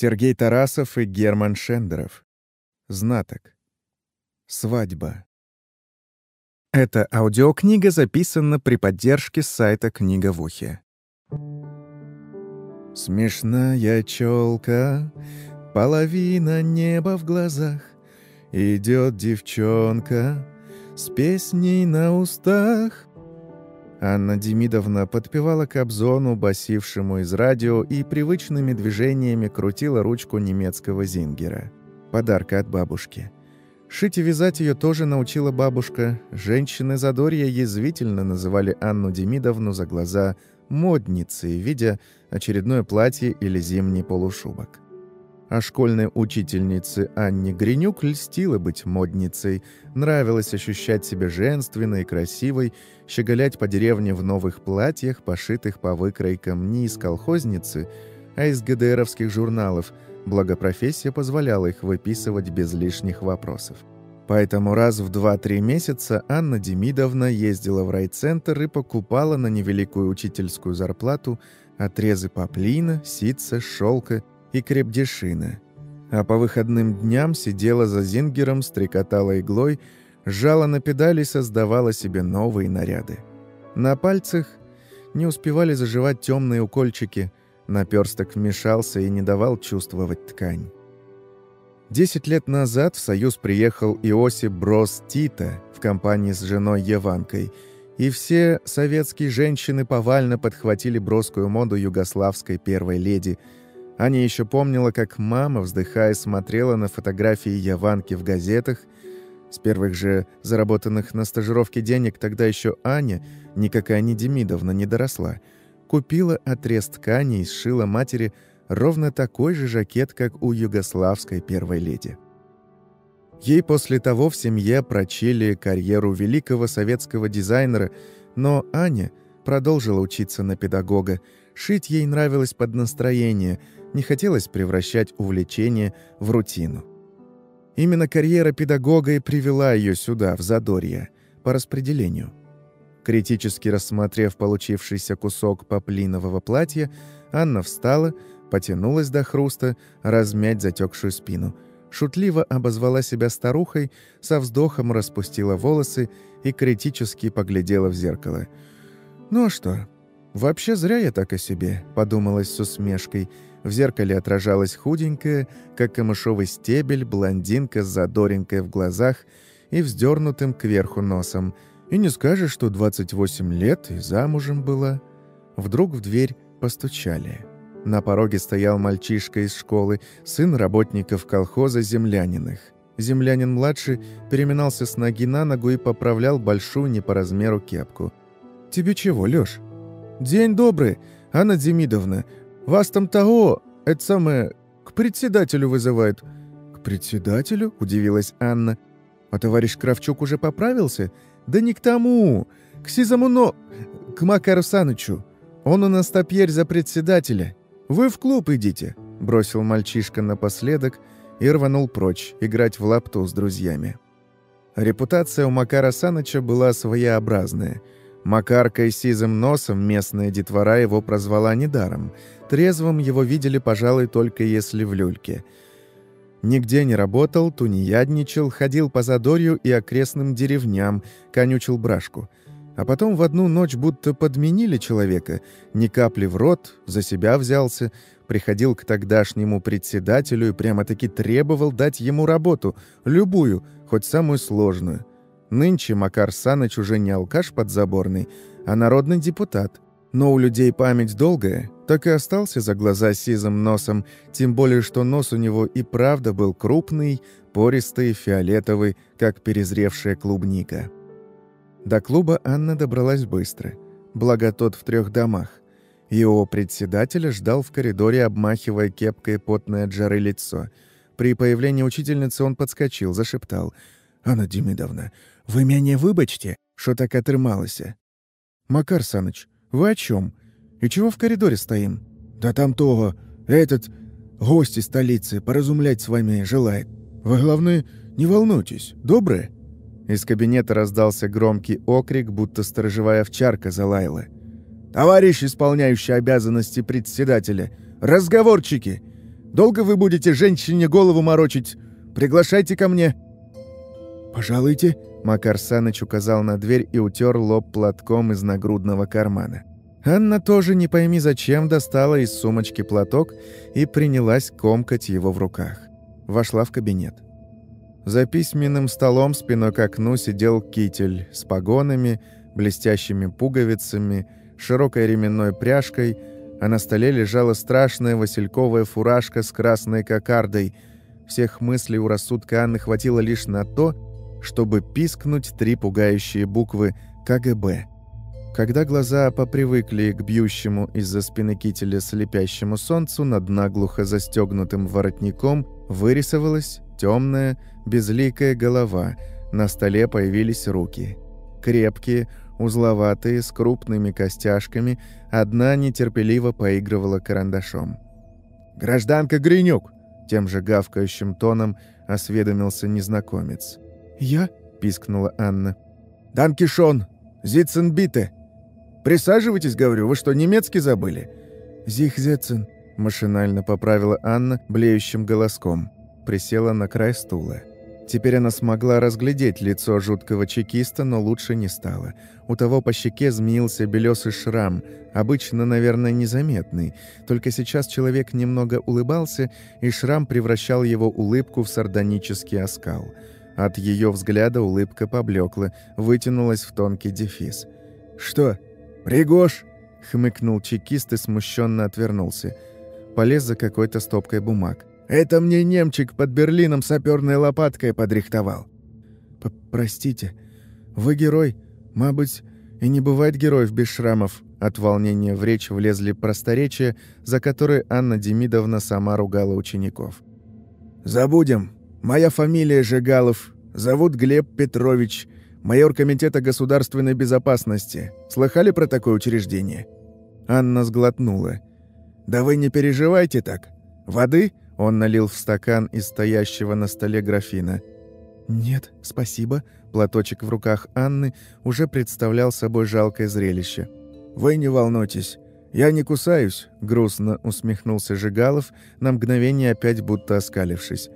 Сергей Тарасов и Герман Шендеров. Знаток. Свадьба. Эта аудиокнига записана при поддержке сайта «Книга в ухе». Смешная челка, половина неба в глазах, Идет девчонка с песней на устах. Анна Демидовна подпевала Кобзону, басившему из радио, и привычными движениями крутила ручку немецкого зингера. Подарка от бабушки. Шить и вязать ее тоже научила бабушка. Женщины Задорья язвительно называли Анну Демидовну за глаза «модницей», видя очередное платье или зимний полушубок а школьной учительнице Анне Гринюк льстило быть модницей, нравилось ощущать себя женственной и красивой, щеголять по деревне в новых платьях, пошитых по выкройкам не из колхозницы, а из ГДРовских журналов, благо профессия позволяла их выписывать без лишних вопросов. Поэтому раз в 2-3 месяца Анна Демидовна ездила в райцентр и покупала на невеликую учительскую зарплату отрезы поплина, ситца, шелка и крепдешина. А по выходным дням сидела за зингером, стрекотала иглой, сжала на педали и создавала себе новые наряды. На пальцах не успевали заживать темные укольчики, наперсток вмешался и не давал чувствовать ткань. Десять лет назад в Союз приехал Иосип Брос Тита в компании с женой Еванкой, и все советские женщины повально подхватили броскую моду югославской первой леди – Аня еще помнила, как мама, вздыхая, смотрела на фотографии Яванки в газетах. С первых же заработанных на стажировке денег тогда еще Аня, никакая не Демидовна, не доросла. Купила отрез ткани и сшила матери ровно такой же жакет, как у югославской первой леди. Ей после того в семье прочили карьеру великого советского дизайнера, но Аня продолжила учиться на педагога. Шить ей нравилось под настроение – не хотелось превращать увлечение в рутину. Именно карьера педагога и привела ее сюда, в Задорье, по распределению. Критически рассмотрев получившийся кусок поплинового платья, Анна встала, потянулась до хруста, размять затекшую спину. Шутливо обозвала себя старухой, со вздохом распустила волосы и критически поглядела в зеркало. «Ну а что? Вообще зря я так о себе», — подумалась с усмешкой — в зеркале отражалась худенькая, как камышовый стебель, блондинка с задоринкой в глазах и вздернутым кверху носом. И не скажешь, что 28 лет и замужем была. Вдруг в дверь постучали. На пороге стоял мальчишка из школы, сын работников колхоза земляниных. Землянин-младший переминался с ноги на ногу и поправлял большую не по размеру кепку. «Тебе чего, Лёш?» «День добрый, Анна Демидовна. Вас там того, это самое, к председателю вызывают». «К председателю?» – удивилась Анна. «А товарищ Кравчук уже поправился?» «Да не к тому, к Сизому, но... к Макару Санычу. Он у нас теперь за председателя. Вы в клуб идите», – бросил мальчишка напоследок и рванул прочь играть в лапту с друзьями. Репутация у Макара Саныча была своеобразная – Макаркой сизым носом местная детвора его прозвала недаром. Трезвым его видели, пожалуй, только если в люльке. Нигде не работал, тунеядничал, ходил по Задорью и окрестным деревням, конючил брашку. А потом в одну ночь будто подменили человека, ни капли в рот, за себя взялся, приходил к тогдашнему председателю и прямо-таки требовал дать ему работу, любую, хоть самую сложную. Нынче Макар Саныч уже не алкаш подзаборный, а народный депутат. Но у людей память долгая, так и остался за глаза сизым носом, тем более что нос у него и правда был крупный, пористый, фиолетовый, как перезревшая клубника. До клуба Анна добралась быстро, благо тот в трех домах. Его председателя ждал в коридоре, обмахивая кепкой потное от жары лицо. При появлении учительницы он подскочил, зашептал. «Анна Демидовна, вы меня выбачьте, что так отрымалася. Макар Саныч, вы о чем? И чего в коридоре стоим? Да там того, этот, гость из столицы, поразумлять с вами желает. Вы, главное, не волнуйтесь, добрые?» Из кабинета раздался громкий окрик, будто сторожевая овчарка залаяла. «Товарищ, исполняющий обязанности председателя! Разговорчики! Долго вы будете женщине голову морочить? Приглашайте ко мне!» «Пожалуйте», — Макар Саныч указал на дверь и утер лоб платком из нагрудного кармана. Анна тоже не пойми зачем достала из сумочки платок и принялась комкать его в руках. Вошла в кабинет. За письменным столом спиной к окну сидел китель с погонами, блестящими пуговицами, широкой ременной пряжкой, а на столе лежала страшная васильковая фуражка с красной кокардой. Всех мыслей у рассудка Анны хватило лишь на то, чтобы пискнуть три пугающие буквы «КГБ». Когда глаза попривыкли к бьющему из-за спины кителя слепящему солнцу над наглухо застегнутым воротником, вырисовалась темная, безликая голова. На столе появились руки. Крепкие, узловатые, с крупными костяшками, одна нетерпеливо поигрывала карандашом. «Гражданка Гринюк!» — тем же гавкающим тоном осведомился незнакомец. «Я?» — пискнула Анна. «Данкишон! Зитценбите!» «Присаживайтесь, говорю, вы что, немецкий забыли?» «Зихзецен», — машинально поправила Анна блеющим голоском. Присела на край стула. Теперь она смогла разглядеть лицо жуткого чекиста, но лучше не стало. У того по щеке змеился белесый шрам, обычно, наверное, незаметный. Только сейчас человек немного улыбался, и шрам превращал его улыбку в сардонический оскал. От ее взгляда улыбка поблекла, вытянулась в тонкий дефис. «Что, «Пригож!» — хмыкнул чекист и смущенно отвернулся. Полез за какой-то стопкой бумаг. «Это мне немчик под Берлином саперной лопаткой подрихтовал». «Простите, вы герой? Мабыть, и не бывает героев без шрамов». От волнения в речь влезли просторечия, за которые Анна Демидовна сама ругала учеников. «Забудем. Моя фамилия Жигалов. Зовут Глеб Петрович майор Комитета государственной безопасности. Слыхали про такое учреждение?» Анна сглотнула. «Да вы не переживайте так. Воды?» Он налил в стакан из стоящего на столе графина. «Нет, спасибо». Платочек в руках Анны уже представлял собой жалкое зрелище. «Вы не волнуйтесь. Я не кусаюсь», — грустно усмехнулся Жигалов, на мгновение опять будто оскалившись.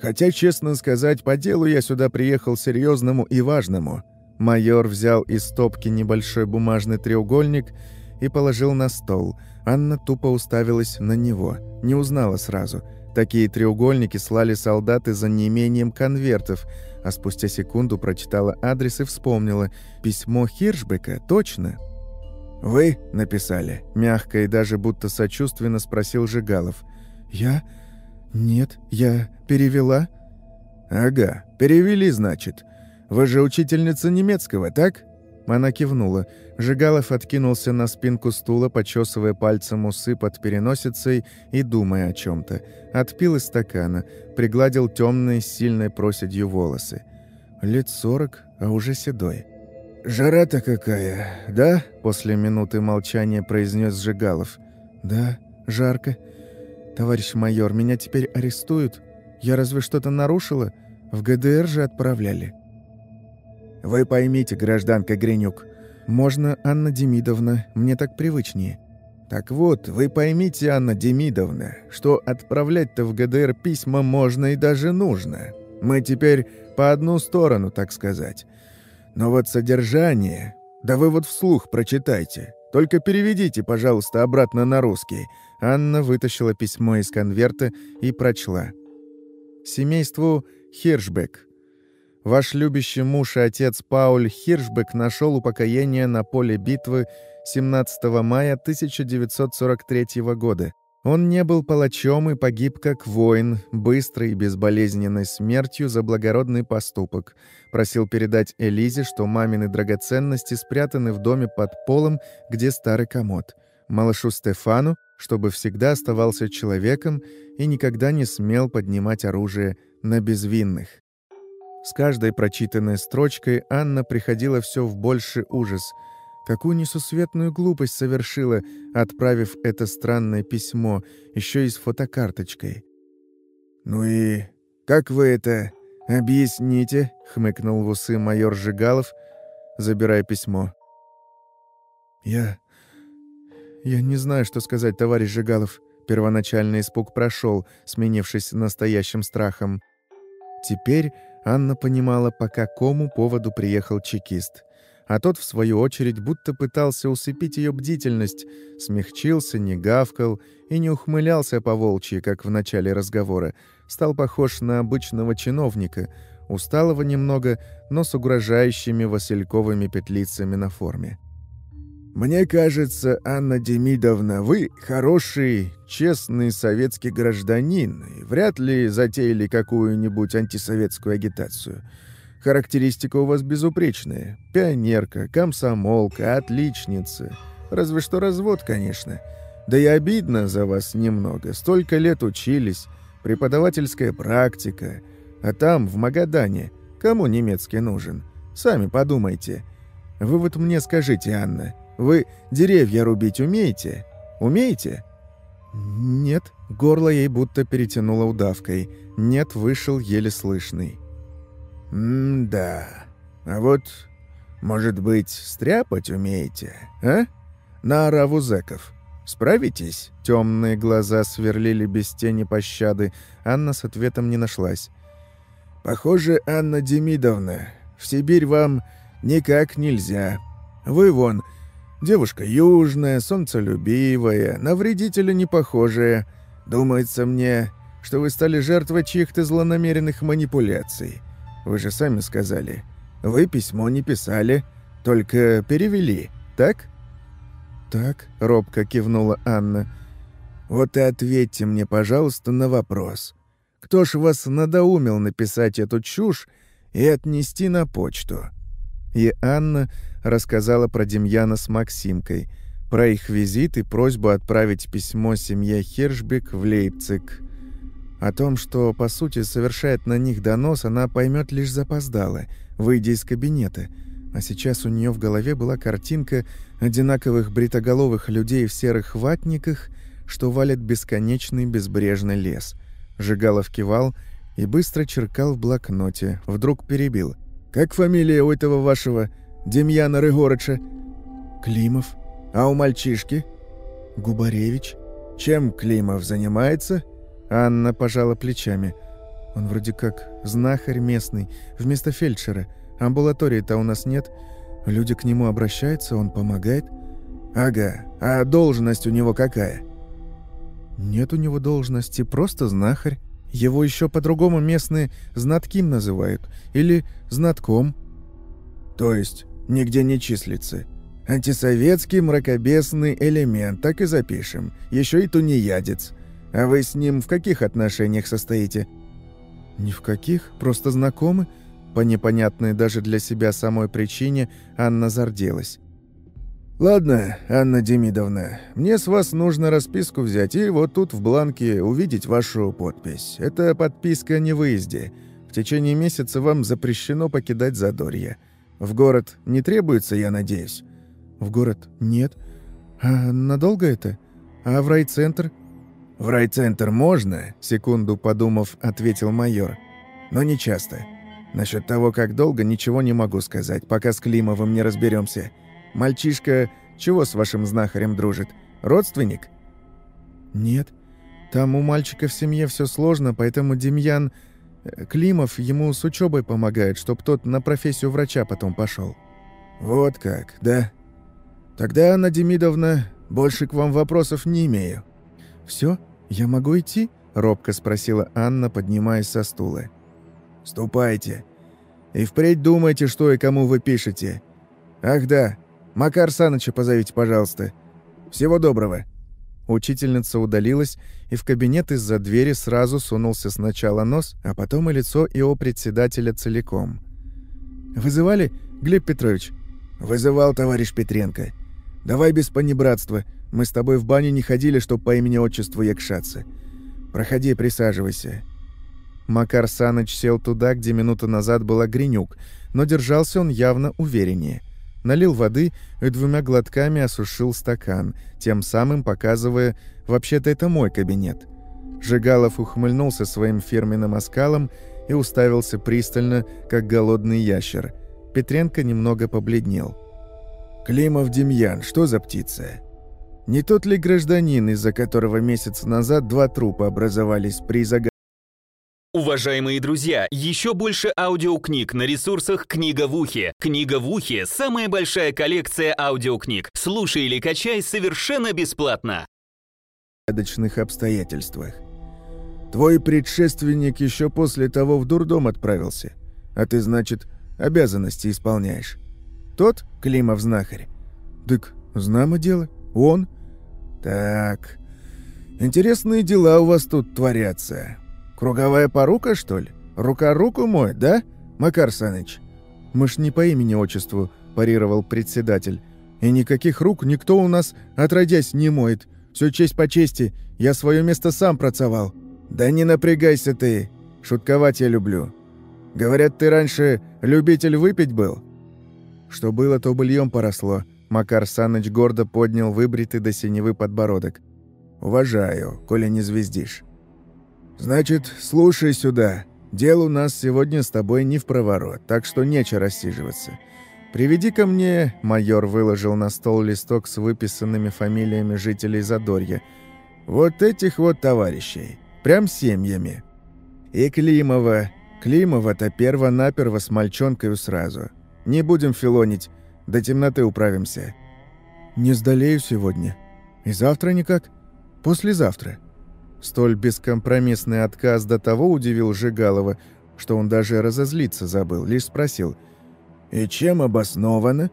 Хотя, честно сказать, по делу я сюда приехал серьезному и важному. Майор взял из стопки небольшой бумажный треугольник и положил на стол. Анна тупо уставилась на него, не узнала сразу. Такие треугольники слали солдаты за неимением конвертов, а спустя секунду прочитала адрес и вспомнила. Письмо Хиршбека, точно? «Вы написали?» – мягко и даже будто сочувственно спросил Жигалов. «Я? Нет, я перевела?» «Ага, перевели, значит. Вы же учительница немецкого, так?» Она кивнула. Жигалов откинулся на спинку стула, почесывая пальцем усы под переносицей и думая о чем-то. Отпил из стакана, пригладил темные с сильной проседью волосы. Лет сорок, а уже седой. «Жара-то какая, да?» – после минуты молчания произнес Жигалов. «Да, жарко. Товарищ майор, меня теперь арестуют?» Я разве что-то нарушила? В ГДР же отправляли». «Вы поймите, гражданка Гринюк, можно Анна Демидовна, мне так привычнее». «Так вот, вы поймите, Анна Демидовна, что отправлять-то в ГДР письма можно и даже нужно. Мы теперь по одну сторону, так сказать. Но вот содержание... Да вы вот вслух прочитайте. Только переведите, пожалуйста, обратно на русский». Анна вытащила письмо из конверта и прочла семейству Хиршбек. Ваш любящий муж и отец Пауль Хиршбек нашел упокоение на поле битвы 17 мая 1943 года. Он не был палачом и погиб как воин, быстрой и безболезненной смертью за благородный поступок. Просил передать Элизе, что мамины драгоценности спрятаны в доме под полом, где старый комод. Малышу Стефану, чтобы всегда оставался человеком и никогда не смел поднимать оружие на безвинных. С каждой прочитанной строчкой Анна приходила все в больший ужас. Какую несусветную глупость совершила, отправив это странное письмо, еще и с фотокарточкой. «Ну и как вы это объясните?» — хмыкнул в усы майор Жигалов, забирая письмо. «Я... я не знаю, что сказать, товарищ Жигалов. Первоначальный испуг прошел, сменившись настоящим страхом. Теперь Анна понимала, по какому поводу приехал чекист. А тот, в свою очередь, будто пытался усыпить ее бдительность, смягчился, не гавкал и не ухмылялся по волчьи, как в начале разговора. Стал похож на обычного чиновника, усталого немного, но с угрожающими васильковыми петлицами на форме. «Мне кажется, Анна Демидовна, вы хороший, честный советский гражданин и вряд ли затеяли какую-нибудь антисоветскую агитацию. Характеристика у вас безупречная. Пионерка, комсомолка, отличница. Разве что развод, конечно. Да и обидно за вас немного. Столько лет учились, преподавательская практика. А там, в Магадане, кому немецкий нужен? Сами подумайте. Вы вот мне скажите, Анна, вы деревья рубить умеете? Умеете?» «Нет». Горло ей будто перетянуло удавкой. «Нет» вышел еле слышный. «М-да. А вот, может быть, стряпать умеете, а? На ораву зэков. Справитесь?» Темные глаза сверлили без тени пощады. Анна с ответом не нашлась. «Похоже, Анна Демидовна, в Сибирь вам никак нельзя. Вы вон Девушка южная, солнцелюбивая, на вредителя не похожая. Думается мне, что вы стали жертвой чьих-то злонамеренных манипуляций. Вы же сами сказали. Вы письмо не писали, только перевели, так?» «Так», — робко кивнула Анна. «Вот и ответьте мне, пожалуйста, на вопрос. Кто ж вас надоумил написать эту чушь и отнести на почту?» И Анна рассказала про Демьяна с Максимкой, про их визит и просьбу отправить письмо семье Хиршбек в Лейпциг. О том, что, по сути, совершает на них донос, она поймет лишь запоздало, выйдя из кабинета. А сейчас у нее в голове была картинка одинаковых бритоголовых людей в серых ватниках, что валят бесконечный безбрежный лес. Жигалов кивал и быстро черкал в блокноте, вдруг перебил. «Как фамилия у этого вашего Демьяна Рыгорыча?» «Климов». «А у мальчишки?» «Губаревич». «Чем Климов занимается?» Анна пожала плечами. «Он вроде как знахарь местный, вместо фельдшера. Амбулатории-то у нас нет. Люди к нему обращаются, он помогает». «Ага. А должность у него какая?» «Нет у него должности, просто знахарь. Его еще по-другому местные знатким называют. Или знатком». «То есть нигде не числится. Антисоветский мракобесный элемент, так и запишем. Еще и тунеядец. А вы с ним в каких отношениях состоите?» «Ни в каких, просто знакомы». По непонятной даже для себя самой причине Анна зарделась. «Ладно, Анна Демидовна, мне с вас нужно расписку взять и вот тут в бланке увидеть вашу подпись. Это подписка о невыезде. В течение месяца вам запрещено покидать Задорье. В город не требуется, я надеюсь?» «В город нет. А надолго это? А в райцентр?» «В райцентр можно?» — секунду подумав, ответил майор. «Но не часто. Насчет того, как долго, ничего не могу сказать, пока с Климовым не разберемся. Мальчишка чего с вашим знахарем дружит? Родственник?» «Нет. Там у мальчика в семье все сложно, поэтому Демьян Климов ему с учебой помогает, чтоб тот на профессию врача потом пошел. «Вот как, да? Тогда, Анна Демидовна, больше к вам вопросов не имею». Все, Я могу идти?» — робко спросила Анна, поднимаясь со стула. «Ступайте. И впредь думайте, что и кому вы пишете. Ах да, Макар Саныча позовите, пожалуйста. Всего доброго». Учительница удалилась, и в кабинет из-за двери сразу сунулся сначала нос, а потом и лицо его председателя целиком. «Вызывали, Глеб Петрович?» «Вызывал, товарищ Петренко. Давай без понебратства. Мы с тобой в баню не ходили, чтоб по имени-отчеству якшаться. Проходи, присаживайся». Макар Саныч сел туда, где минуту назад была Гринюк, но держался он явно увереннее – налил воды и двумя глотками осушил стакан, тем самым показывая «вообще-то это мой кабинет». Жигалов ухмыльнулся своим фирменным оскалом и уставился пристально, как голодный ящер. Петренко немного побледнел. «Климов Демьян, что за птица?» Не тот ли гражданин, из-за которого месяц назад два трупа образовались при загадке? Уважаемые друзья, еще больше аудиокниг на ресурсах «Книга в ухе». «Книга в ухе» — самая большая коллекция аудиокниг. Слушай или качай совершенно бесплатно. ...загадочных обстоятельствах. Твой предшественник еще после того в дурдом отправился, а ты, значит, обязанности исполняешь. Тот Климов-знахарь? Дык, знамо дело, он. Так, интересные дела у вас тут творятся. Круговая порука, что ли? Рука руку моет, да, Макар Саныч? Мы ж не по имени-отчеству, парировал председатель. И никаких рук никто у нас, отродясь, не моет. Все честь по чести, я свое место сам процевал. Да не напрягайся ты, шутковать я люблю. Говорят, ты раньше любитель выпить был? Что было, то быльем поросло. Макар Саныч гордо поднял выбритый до синевы подбородок. «Уважаю, коли не звездишь. «Значит, слушай сюда. Дело у нас сегодня с тобой не в проворот, так что нечего рассиживаться. Приведи ко мне...» Майор выложил на стол листок с выписанными фамилиями жителей Задорья. «Вот этих вот товарищей. Прям семьями. И Климова. Климова-то перво-наперво с мальчонкою сразу. Не будем филонить, до темноты управимся». «Не сдалею сегодня. И завтра никак. Послезавтра». Столь бескомпромиссный отказ до того удивил Жигалова, что он даже разозлиться забыл, лишь спросил. «И чем обосновано?»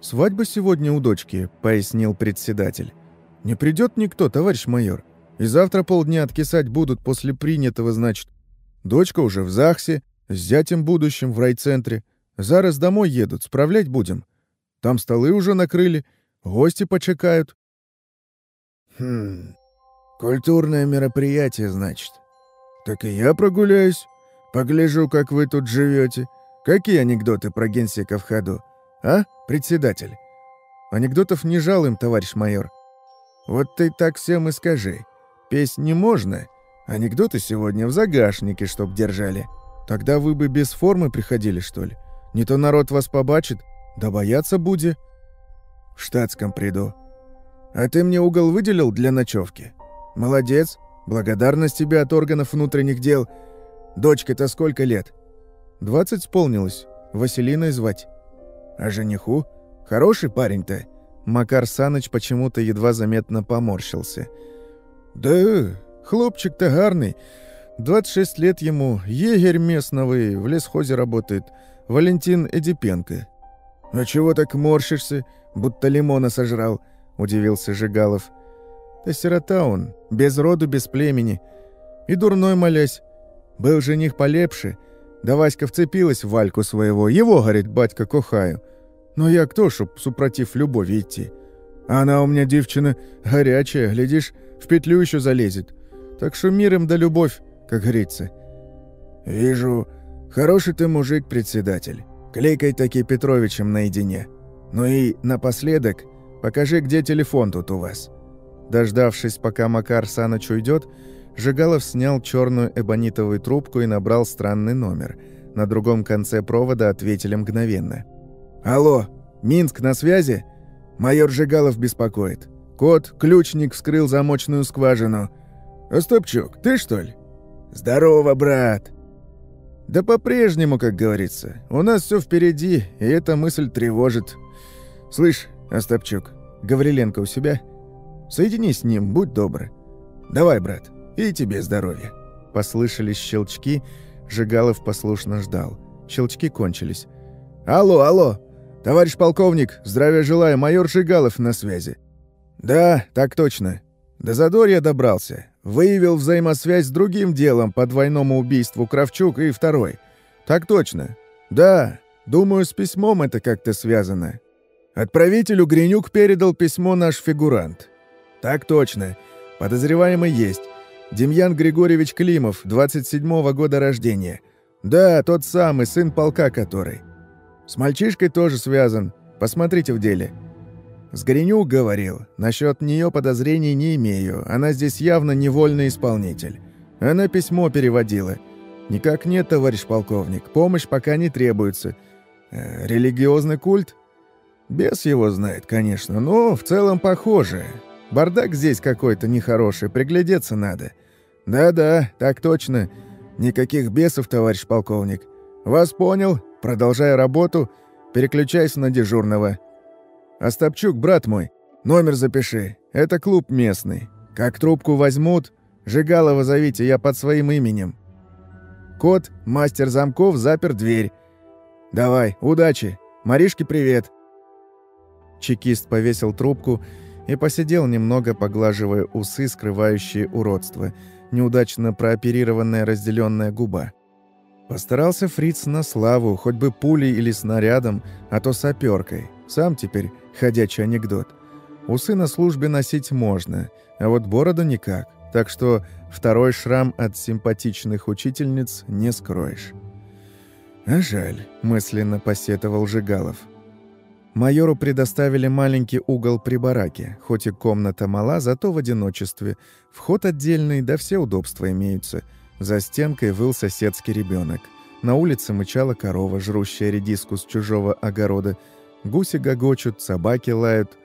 «Свадьба сегодня у дочки», — пояснил председатель. «Не придет никто, товарищ майор. И завтра полдня откисать будут после принятого, значит. Дочка уже в ЗАГСе, с зятем будущим в райцентре. Зараз домой едут, справлять будем. Там столы уже накрыли, гости почекают». «Хм...» «Культурное мероприятие, значит. Так и я прогуляюсь. Погляжу, как вы тут живете. Какие анекдоты про генсека в ходу? А, председатель?» «Анекдотов не жалуем, товарищ майор». «Вот ты так всем и скажи. Песнь не можно. Анекдоты сегодня в загашнике, чтоб держали. Тогда вы бы без формы приходили, что ли? Не то народ вас побачит, да бояться буде». «В штатском приду. А ты мне угол выделил для ночевки?» «Молодец. Благодарность тебе от органов внутренних дел. Дочке-то сколько лет?» «Двадцать исполнилось. Василиной звать». «А жениху? Хороший парень-то?» Макар Саныч почему-то едва заметно поморщился. «Да, хлопчик-то гарный. 26 лет ему, егерь местный, в лесхозе работает. Валентин Эдипенко». «А чего так морщишься, будто лимона сожрал?» – удивился Жигалов. Да сирота он, без роду, без племени. И дурной молясь. Был жених полепше. Да Васька вцепилась в Вальку своего. Его, говорит, батька, кохаю. Но я кто, чтоб супротив любови идти? Она у меня девчина горячая, глядишь, в петлю еще залезет. Так что миром да любовь, как говорится. Вижу, хороший ты мужик, председатель. Клейкай таки Петровичем наедине. Ну и напоследок, покажи, где телефон тут у вас. Дождавшись, пока Макар Саныч уйдет, Жигалов снял черную эбонитовую трубку и набрал странный номер. На другом конце провода ответили мгновенно. «Алло, Минск на связи? Майор Жигалов беспокоит. Кот, ключник, вскрыл замочную скважину. Остапчук, ты что ли? Здорово, брат!» «Да по-прежнему, как говорится. У нас все впереди, и эта мысль тревожит. Слышь, Остапчук, Гавриленко у себя?» Соединись с ним, будь добр. Давай, брат, и тебе здоровья». Послышались щелчки, Жигалов послушно ждал. Щелчки кончились. «Алло, алло! Товарищ полковник, здравия желаю, майор Жигалов на связи». «Да, так точно. До Задорья добрался. Выявил взаимосвязь с другим делом по двойному убийству Кравчук и второй. Так точно. Да, думаю, с письмом это как-то связано. Отправителю Гринюк передал письмо наш фигурант. «Так точно. Подозреваемый есть. Демьян Григорьевич Климов, 27-го года рождения. Да, тот самый, сын полка который. С мальчишкой тоже связан. Посмотрите в деле». С Горенюк говорил. Насчет нее подозрений не имею. Она здесь явно невольный исполнитель. Она письмо переводила. «Никак нет, товарищ полковник. Помощь пока не требуется. Э, религиозный культ?» Бес его знает, конечно, но в целом похоже. Бардак здесь какой-то нехороший, приглядеться надо». «Да-да, так точно. Никаких бесов, товарищ полковник. Вас понял. Продолжай работу. Переключайся на дежурного. Остапчук, брат мой, номер запиши. Это клуб местный. Как трубку возьмут, Жигалова зовите, я под своим именем. Кот, мастер замков, запер дверь. Давай, удачи. Маришке привет. Чекист повесил трубку и посидел немного, поглаживая усы, скрывающие уродство, неудачно прооперированная разделенная губа. Постарался фриц на славу, хоть бы пулей или снарядом, а то саперкой. Сам теперь ходячий анекдот. Усы на службе носить можно, а вот бороду никак так что второй шрам от симпатичных учительниц не скроешь. «А жаль», — мысленно посетовал Жигалов. Майору предоставили маленький угол при бараке, хоть и комната мала, зато в одиночестве. Вход отдельный, да все удобства имеются. За стенкой выл соседский ребенок. На улице мычала корова, жрущая редиску с чужого огорода. Гуси гогочут, собаки лают.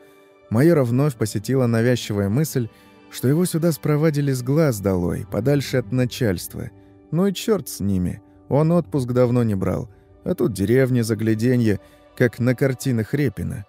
Майора вновь посетила навязчивая мысль — что его сюда спровадили с глаз долой, подальше от начальства. Ну и черт с ними, он отпуск давно не брал, а тут деревня, загляденье, как на картинах Репина.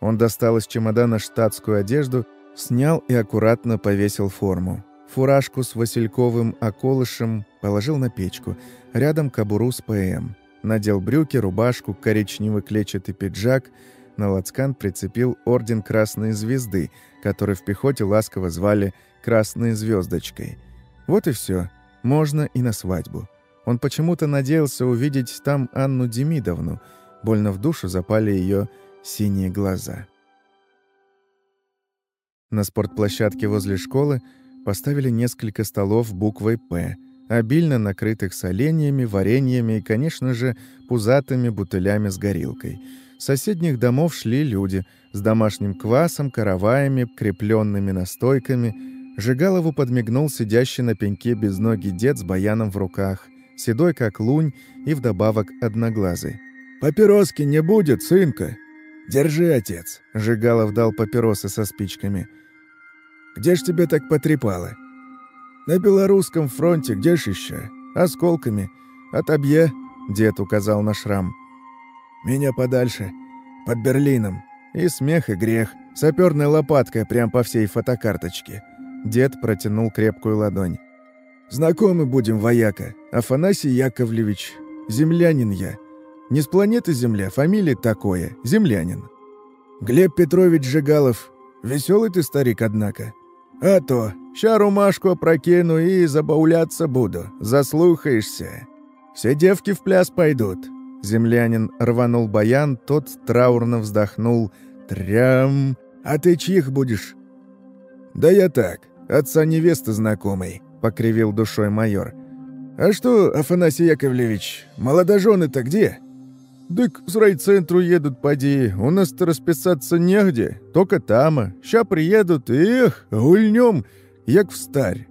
Он достал из чемодана штатскую одежду, снял и аккуратно повесил форму. Фуражку с васильковым околышем положил на печку, рядом кобуру с ПМ. Надел брюки, рубашку, коричневый клетчатый пиджак, на лацкан прицепил орден Красной Звезды — который в пехоте ласково звали «красной звездочкой». Вот и все. Можно и на свадьбу. Он почему-то надеялся увидеть там Анну Демидовну. Больно в душу запали ее синие глаза. На спортплощадке возле школы поставили несколько столов буквой «П», обильно накрытых соленьями, вареньями и, конечно же, пузатыми бутылями с горилкой — с соседних домов шли люди с домашним квасом, караваями, крепленными настойками. Жигалову подмигнул сидящий на пеньке без ноги дед с баяном в руках, седой как лунь и вдобавок одноглазый. «Папироски не будет, сынка!» «Держи, отец!» — Жигалов дал папиросы со спичками. «Где ж тебе так потрепало?» «На белорусском фронте, где ж еще? Осколками. Отобье!» — дед указал на шрам. Меня подальше. Под Берлином. И смех, и грех. Саперной лопаткой прям по всей фотокарточке. Дед протянул крепкую ладонь. «Знакомы будем, вояка. Афанасий Яковлевич. Землянин я. Не с планеты Земля, фамилия такое. Землянин. Глеб Петрович Жигалов. Веселый ты старик, однако. А то, ща румашку опрокину и забауляться буду. Заслухаешься. Все девки в пляс пойдут. Землянин рванул баян, тот траурно вздохнул. «Трям! А ты чьих будешь?» «Да я так, отца невесты знакомый», — покривил душой майор. «А что, Афанасий Яковлевич, молодожены-то где?» «Дык с райцентру едут, поди, у нас-то расписаться негде, только тама. Ща приедут, эх, гульнем, як в старь».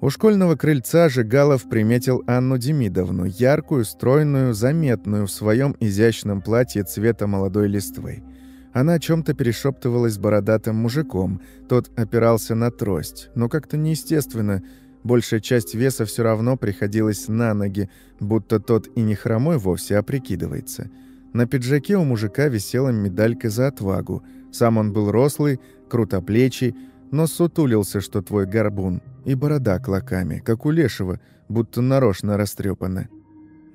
У школьного крыльца Жигалов приметил Анну Демидовну, яркую, стройную, заметную в своем изящном платье цвета молодой листвы. Она о чем-то перешептывалась с бородатым мужиком. Тот опирался на трость, но как-то неестественно. Большая часть веса все равно приходилась на ноги, будто тот и не хромой вовсе, а прикидывается. На пиджаке у мужика висела медалька за отвагу. Сам он был рослый, крутоплечий, но сутулился, что твой горбун, и борода клоками, как у лешего, будто нарочно растрепана.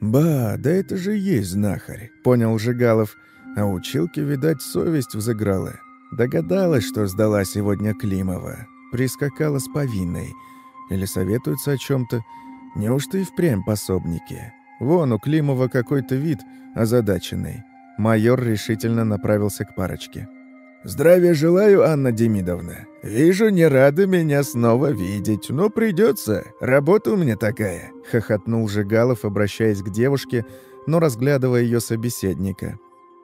«Ба, да это же есть знахарь», — понял Жигалов. А училке, видать, совесть взыграла. Догадалась, что сдала сегодня Климова. Прискакала с повинной. Или советуется о чем то Неужто и впрямь пособники? Вон у Климова какой-то вид озадаченный. Майор решительно направился к парочке. «Здравия желаю, Анна Демидовна. Вижу, не рады меня снова видеть, но придется. Работа у меня такая», — хохотнул Жигалов, обращаясь к девушке, но разглядывая ее собеседника.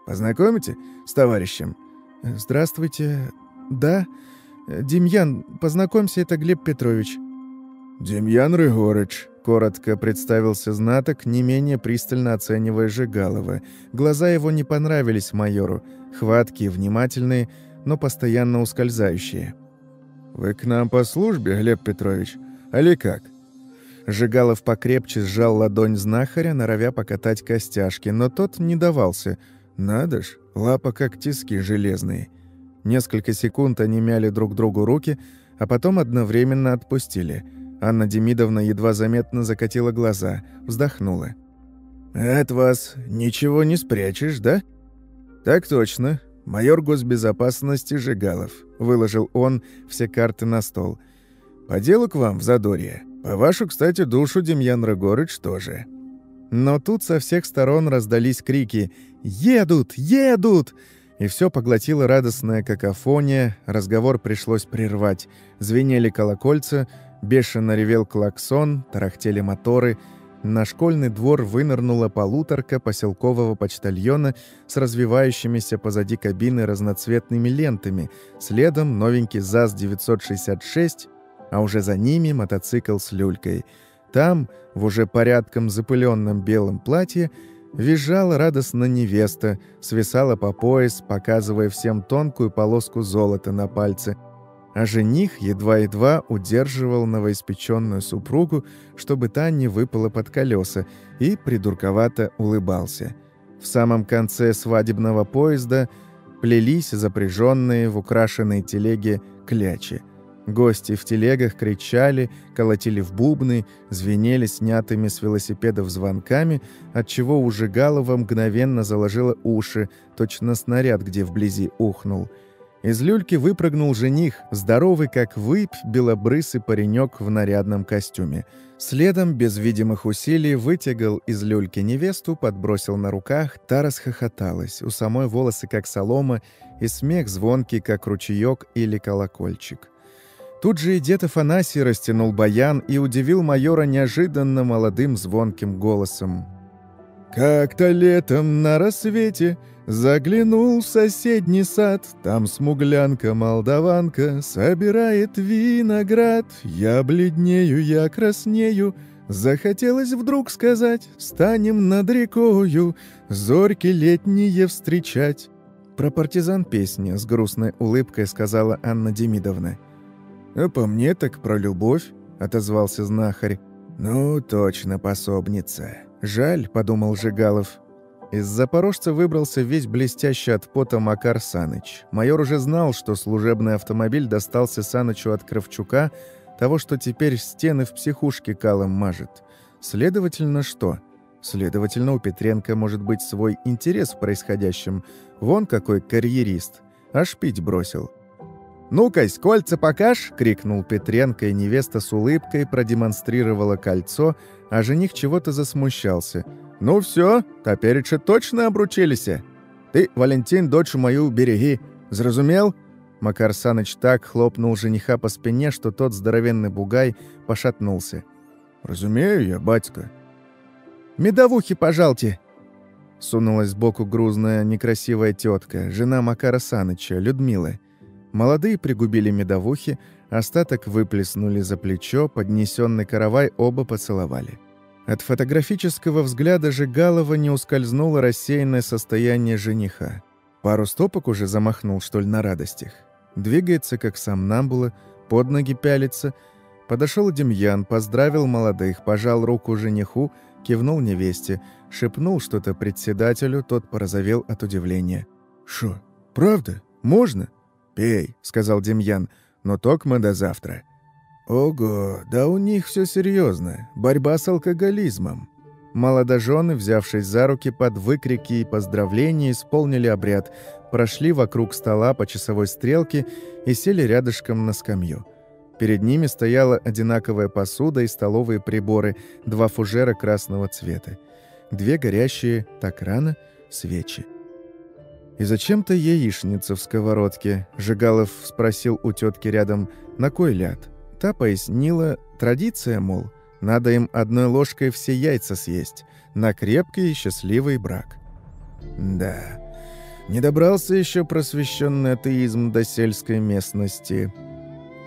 «Познакомите с товарищем?» «Здравствуйте. Да. Демьян, познакомься, это Глеб Петрович». «Демьян Рыгорыч», — коротко представился знаток, не менее пристально оценивая Жигалова. Глаза его не понравились майору. Хваткие, внимательные, но постоянно ускользающие. «Вы к нам по службе, Глеб Петрович? Али как?» Жигалов покрепче сжал ладонь знахаря, норовя покатать костяшки, но тот не давался. Надо ж, лапа как тиски железные. Несколько секунд они мяли друг другу руки, а потом одновременно отпустили. Анна Демидовна едва заметно закатила глаза, вздохнула. «От вас ничего не спрячешь, да?» «Так точно. Майор госбезопасности Жигалов», — выложил он все карты на стол. «По делу к вам в Задорье. По вашу, кстати, душу, Демьян Рогорыч, тоже». Но тут со всех сторон раздались крики «Едут! Едут!» И все поглотила радостная какофония, разговор пришлось прервать. Звенели колокольца, бешено ревел клаксон, тарахтели моторы. На школьный двор вынырнула полуторка поселкового почтальона с развивающимися позади кабины разноцветными лентами, следом новенький ЗАЗ-966, а уже за ними мотоцикл с люлькой. Там, в уже порядком запыленном белом платье, Визжала радостно невеста, свисала по пояс, показывая всем тонкую полоску золота на пальце, а жених едва-едва удерживал новоиспеченную супругу, чтобы та не выпала под колеса, и придурковато улыбался. В самом конце свадебного поезда плелись запряженные в украшенной телеге клячи – Гости в телегах кричали, колотили в бубны, звенели снятыми с велосипедов звонками, отчего у Жигалова мгновенно заложило уши, точно снаряд, где вблизи ухнул. Из люльки выпрыгнул жених, здоровый как выпь, белобрысый паренек в нарядном костюме. Следом, без видимых усилий, вытягал из люльки невесту, подбросил на руках, та расхохоталась, у самой волосы как солома, и смех звонкий, как ручеек или колокольчик. Тут же и дед Афанасий растянул баян и удивил майора неожиданно молодым звонким голосом. «Как-то летом на рассвете заглянул в соседний сад, там смуглянка-молдаванка собирает виноград. Я бледнею, я краснею, захотелось вдруг сказать, станем над рекою, зорьки летние встречать». Про партизан песня с грустной улыбкой сказала Анна Демидовна. «А по мне так про любовь», — отозвался знахарь. «Ну, точно пособница. Жаль», — подумал Жигалов. Из Запорожца выбрался весь блестящий от пота Макар Саныч. Майор уже знал, что служебный автомобиль достался Санычу от Кравчука, того, что теперь стены в психушке калом мажет. Следовательно, что? Следовательно, у Петренко может быть свой интерес в происходящем. Вон какой карьерист. Аж пить бросил. «Ну-кась, кольца покаж!» — крикнул Петренко, и невеста с улыбкой продемонстрировала кольцо, а жених чего-то засмущался. «Ну все, топереча точно обручились. Ты, Валентин, дочь мою береги. Зразумел?» Макар Саныч так хлопнул жениха по спине, что тот здоровенный бугай пошатнулся. «Разумею я, батька». «Медовухи, пожалуйте!» Сунулась сбоку грузная некрасивая тетка, жена Макара Саныча, Людмила. Молодые пригубили медовухи, остаток выплеснули за плечо, поднесенный каравай оба поцеловали. От фотографического взгляда Жигалова не ускользнуло рассеянное состояние жениха. Пару стопок уже замахнул, что ли, на радостях. Двигается, как сам Намбула, под ноги пялится. Подошел Демьян, поздравил молодых, пожал руку жениху, кивнул невесте, шепнул что-то председателю, тот порозовел от удивления. «Шо, правда? Можно?» «Пей», — сказал Демьян, — «но токмо до завтра». «Ого, да у них все серьезно. Борьба с алкоголизмом». Молодожены, взявшись за руки под выкрики и поздравления, исполнили обряд, прошли вокруг стола по часовой стрелке и сели рядышком на скамью. Перед ними стояла одинаковая посуда и столовые приборы, два фужера красного цвета. Две горящие, так рано, свечи. «И зачем-то яичница в сковородке?» Жигалов спросил у тетки рядом, «На кой ляд?» Та пояснила, традиция, мол, надо им одной ложкой все яйца съесть, на крепкий и счастливый брак. Да, не добрался еще просвещенный атеизм до сельской местности.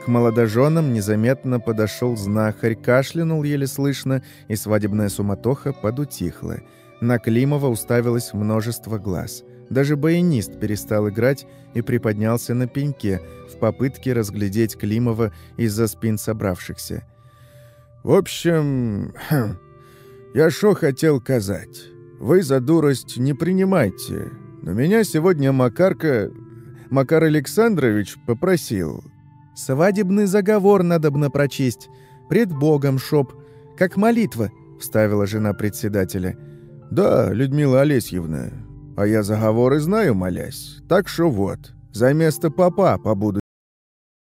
К молодоженам незаметно подошел знахарь, кашлянул еле слышно, и свадебная суматоха подутихла. На Климова уставилось множество глаз — Даже баянист перестал играть и приподнялся на пеньке в попытке разглядеть Климова из-за спин собравшихся. «В общем, хм, я шо хотел казать. Вы за дурость не принимайте. Но меня сегодня Макарка... Макар Александрович попросил. «Свадебный заговор надобно прочесть. Пред Богом, шоп. Как молитва», — вставила жена председателя. «Да, Людмила Олесьевна, а я заговоры знаю, молясь. Так что вот, за место папа побуду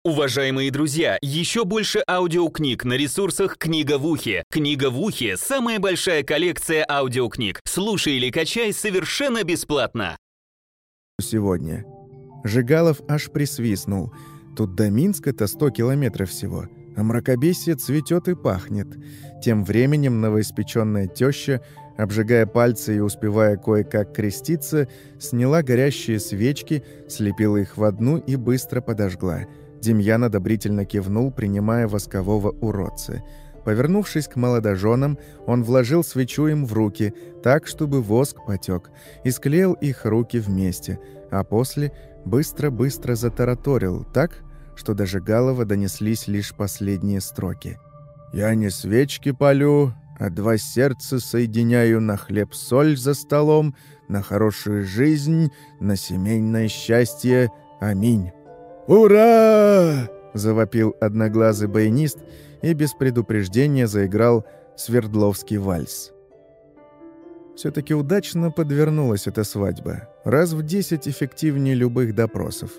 Уважаемые друзья, еще больше аудиокниг на ресурсах «Книга в ухе». «Книга в ухе» — самая большая коллекция аудиокниг. Слушай или качай совершенно бесплатно. Сегодня. Жигалов аж присвистнул. Тут до Минска-то 100 километров всего, а мракобесие цветет и пахнет. Тем временем новоиспеченная теща, обжигая пальцы и успевая кое-как креститься, сняла горящие свечки, слепила их в одну и быстро подожгла — Демьян одобрительно кивнул, принимая воскового уродца. Повернувшись к молодоженам, он вложил свечу им в руки, так, чтобы воск потек, и склеил их руки вместе, а после быстро-быстро затараторил, так, что даже Галова донеслись лишь последние строки. «Я не свечки полю, а два сердца соединяю на хлеб-соль за столом, на хорошую жизнь, на семейное счастье. Аминь». «Ура!» — завопил одноглазый баянист и без предупреждения заиграл Свердловский вальс. Все-таки удачно подвернулась эта свадьба. Раз в десять эффективнее любых допросов.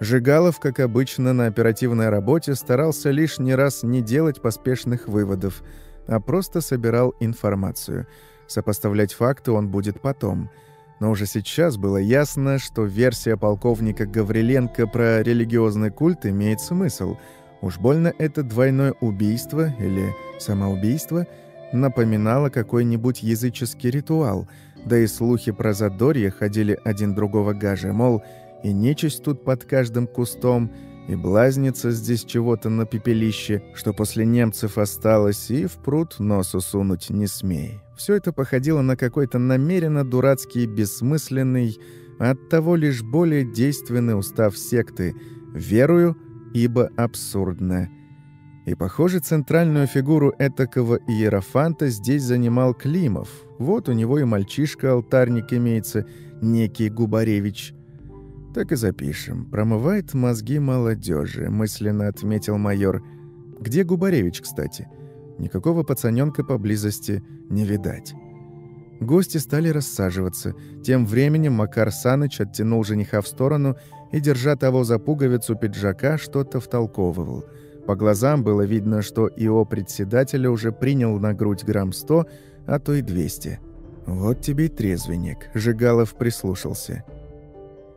Жигалов, как обычно, на оперативной работе старался лишний раз не делать поспешных выводов, а просто собирал информацию. Сопоставлять факты он будет потом — но уже сейчас было ясно, что версия полковника Гавриленко про религиозный культ имеет смысл. Уж больно это двойное убийство или самоубийство напоминало какой-нибудь языческий ритуал, да и слухи про задорье ходили один другого гаже, мол, и нечисть тут под каждым кустом, и блазнится здесь чего-то на пепелище, что после немцев осталось, и в пруд носу сунуть не смей. Все это походило на какой-то намеренно дурацкий, бессмысленный, а оттого лишь более действенный устав секты «Верую, ибо абсурдно». И, похоже, центральную фигуру этакого иерофанта здесь занимал Климов. Вот у него и мальчишка-алтарник имеется, некий Губаревич. «Так и запишем. Промывает мозги молодежи», — мысленно отметил майор. «Где Губаревич, кстати?» Никакого пацаненка поблизости не видать. Гости стали рассаживаться. Тем временем Макар Саныч оттянул жениха в сторону и, держа того за пуговицу пиджака, что-то втолковывал. По глазам было видно, что ИО председателя уже принял на грудь грамм сто, а то и двести. «Вот тебе и трезвенник», — Жигалов прислушался.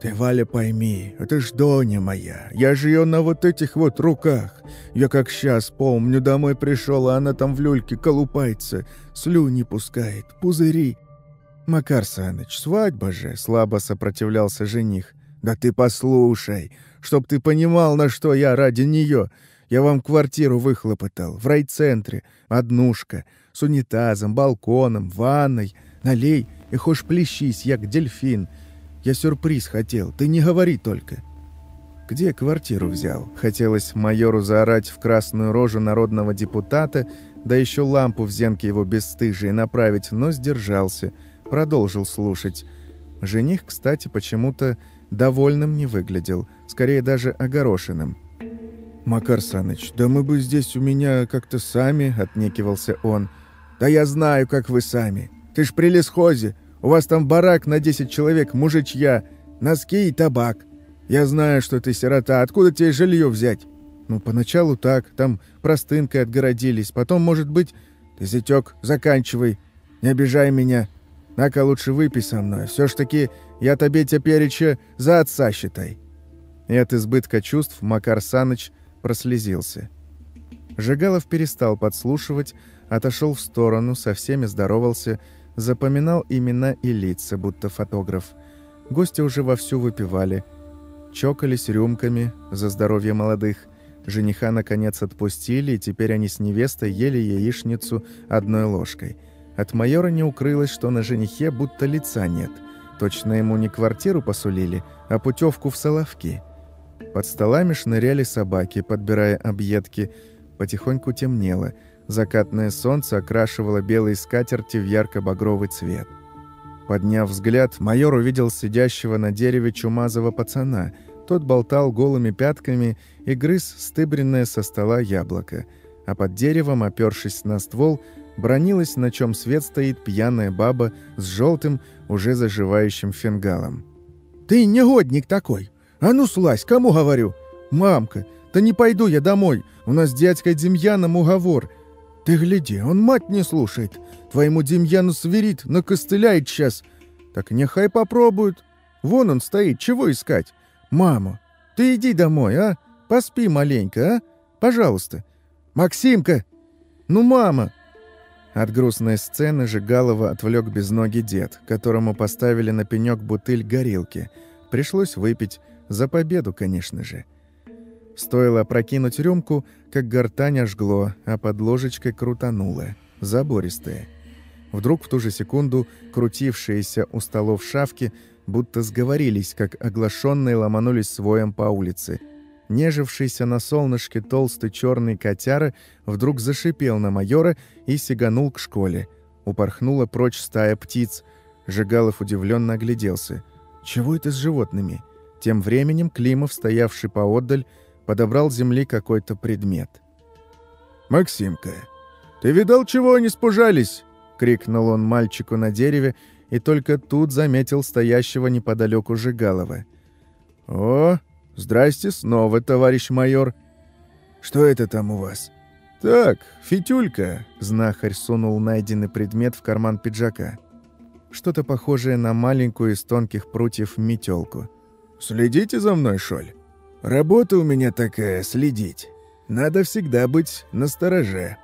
«Ты, Валя, пойми, это ж Доня моя. Я же ее на вот этих вот руках. Я как сейчас помню, домой пришел, а она там в люльке колупается, слюни пускает, пузыри». «Макар Саныч, свадьба же!» — слабо сопротивлялся жених. «Да ты послушай, чтоб ты понимал, на что я ради нее. Я вам квартиру выхлопотал, в райцентре, однушка, с унитазом, балконом, ванной. Налей и хошь плещись, як дельфин». Я сюрприз хотел, ты не говори только». «Где квартиру взял?» Хотелось майору заорать в красную рожу народного депутата, да еще лампу в зенке его бесстыжие направить, но сдержался, продолжил слушать. Жених, кстати, почему-то довольным не выглядел, скорее даже огорошенным. «Макар Саныч, да мы бы здесь у меня как-то сами», — отнекивался он. «Да я знаю, как вы сами. Ты ж при лесхозе. У вас там барак на 10 человек, мужичья, носки и табак. Я знаю, что ты сирота. Откуда тебе жилье взять?» «Ну, поначалу так. Там простынкой отгородились. Потом, может быть...» «Ты, зятёк, заканчивай. Не обижай меня. На-ка лучше выпей со мной. Все ж таки я тебе тепереча за отца считай». И от избытка чувств Макар Саныч прослезился. Жигалов перестал подслушивать, отошел в сторону, со всеми здоровался запоминал имена и лица, будто фотограф. Гости уже вовсю выпивали, чокались рюмками за здоровье молодых. Жениха, наконец, отпустили, и теперь они с невестой ели яичницу одной ложкой. От майора не укрылось, что на женихе будто лица нет. Точно ему не квартиру посулили, а путевку в Соловки. Под столами шныряли собаки, подбирая объедки. Потихоньку темнело. Закатное солнце окрашивало белые скатерти в ярко-багровый цвет. Подняв взгляд, майор увидел сидящего на дереве чумазого пацана. Тот болтал голыми пятками и грыз стыбренное со стола яблоко. А под деревом, опершись на ствол, бронилась, на чем свет стоит пьяная баба с желтым, уже заживающим фингалом. «Ты негодник такой! А ну слазь, кому говорю? Мамка, да не пойду я домой, у нас с дядькой Демьяном уговор. Ты гляди, он мать не слушает. Твоему Демьяну сверит, накостыляет сейчас. Так нехай попробуют. Вон он стоит, чего искать? Мама, ты иди домой, а? Поспи маленько, а? Пожалуйста. Максимка! Ну, мама!» От грустной сцены Жигалова отвлек безногий дед, которому поставили на пенек бутыль горилки. Пришлось выпить. За победу, конечно же. Стоило опрокинуть рюмку, как гортань ожгло, а под ложечкой крутануло. Забористое. Вдруг в ту же секунду крутившиеся у столов шавки будто сговорились, как оглашенные ломанулись своем по улице. Нежившийся на солнышке толстый черный котяра вдруг зашипел на майора и сиганул к школе. Упорхнула прочь стая птиц. Жигалов удивленно огляделся. «Чего это с животными?» Тем временем Климов, стоявший поотдаль, подобрал земли какой-то предмет. «Максимка, ты видал, чего они спужались?» — крикнул он мальчику на дереве, и только тут заметил стоящего неподалеку Жигалова. «О, здрасте снова, товарищ майор. Что это там у вас?» «Так, фитюлька», — знахарь сунул найденный предмет в карман пиджака. Что-то похожее на маленькую из тонких прутьев метелку. «Следите за мной, Шоль. Работа у меня такая — следить. Надо всегда быть настороже».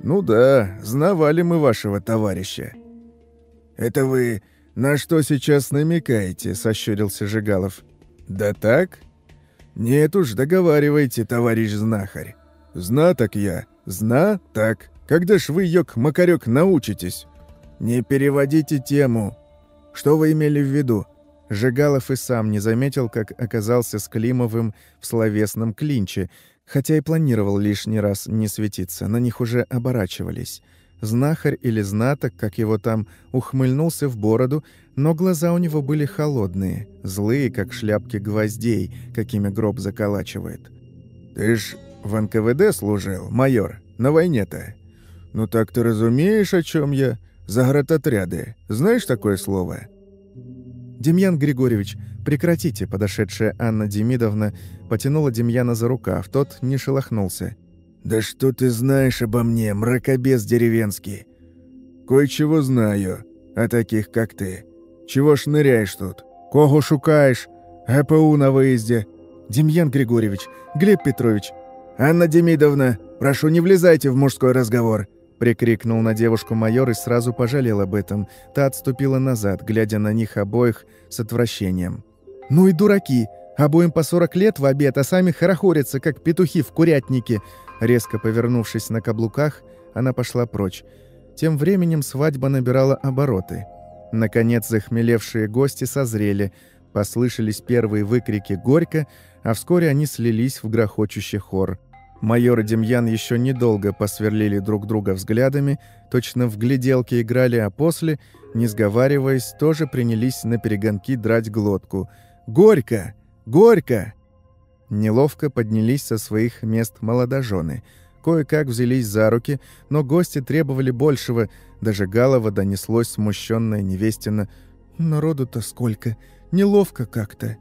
«Ну да, знавали мы вашего товарища». «Это вы на что сейчас намекаете?» — сощурился Жигалов. «Да так?» «Нет уж, договаривайте, товарищ знахарь. Зна так я, зна так. Когда ж вы, ёк-макарёк, научитесь?» «Не переводите тему. Что вы имели в виду?» Жигалов и сам не заметил, как оказался с Климовым в словесном клинче, хотя и планировал лишний раз не светиться, на них уже оборачивались. Знахарь или знаток, как его там, ухмыльнулся в бороду, но глаза у него были холодные, злые, как шляпки гвоздей, какими гроб заколачивает. «Ты ж в НКВД служил, майор, на войне-то?» «Ну так ты разумеешь, о чем я? Заградотряды. Знаешь такое слово?» «Демьян Григорьевич, прекратите!» Подошедшая Анна Демидовна потянула Демьяна за рукав. Тот не шелохнулся. «Да что ты знаешь обо мне, мракобес деревенский?» «Кое-чего знаю о таких, как ты. Чего шныряешь тут? Кого шукаешь? ГПУ на выезде?» «Демьян Григорьевич, Глеб Петрович». «Анна Демидовна, прошу, не влезайте в мужской разговор. Прикрикнул на девушку майор и сразу пожалел об этом. Та отступила назад, глядя на них обоих с отвращением. «Ну и дураки! Обоим по 40 лет в обед, а сами хорохорятся, как петухи в курятнике!» Резко повернувшись на каблуках, она пошла прочь. Тем временем свадьба набирала обороты. Наконец захмелевшие гости созрели, послышались первые выкрики «Горько!», а вскоре они слились в грохочущий хор. Майор и Демьян еще недолго посверлили друг друга взглядами, точно в гляделке играли, а после, не сговариваясь, тоже принялись на перегонки драть глотку. «Горько! Горько!» Неловко поднялись со своих мест молодожены. Кое-как взялись за руки, но гости требовали большего. Даже Галова донеслось смущенное невестина. «Народу-то сколько! Неловко как-то!»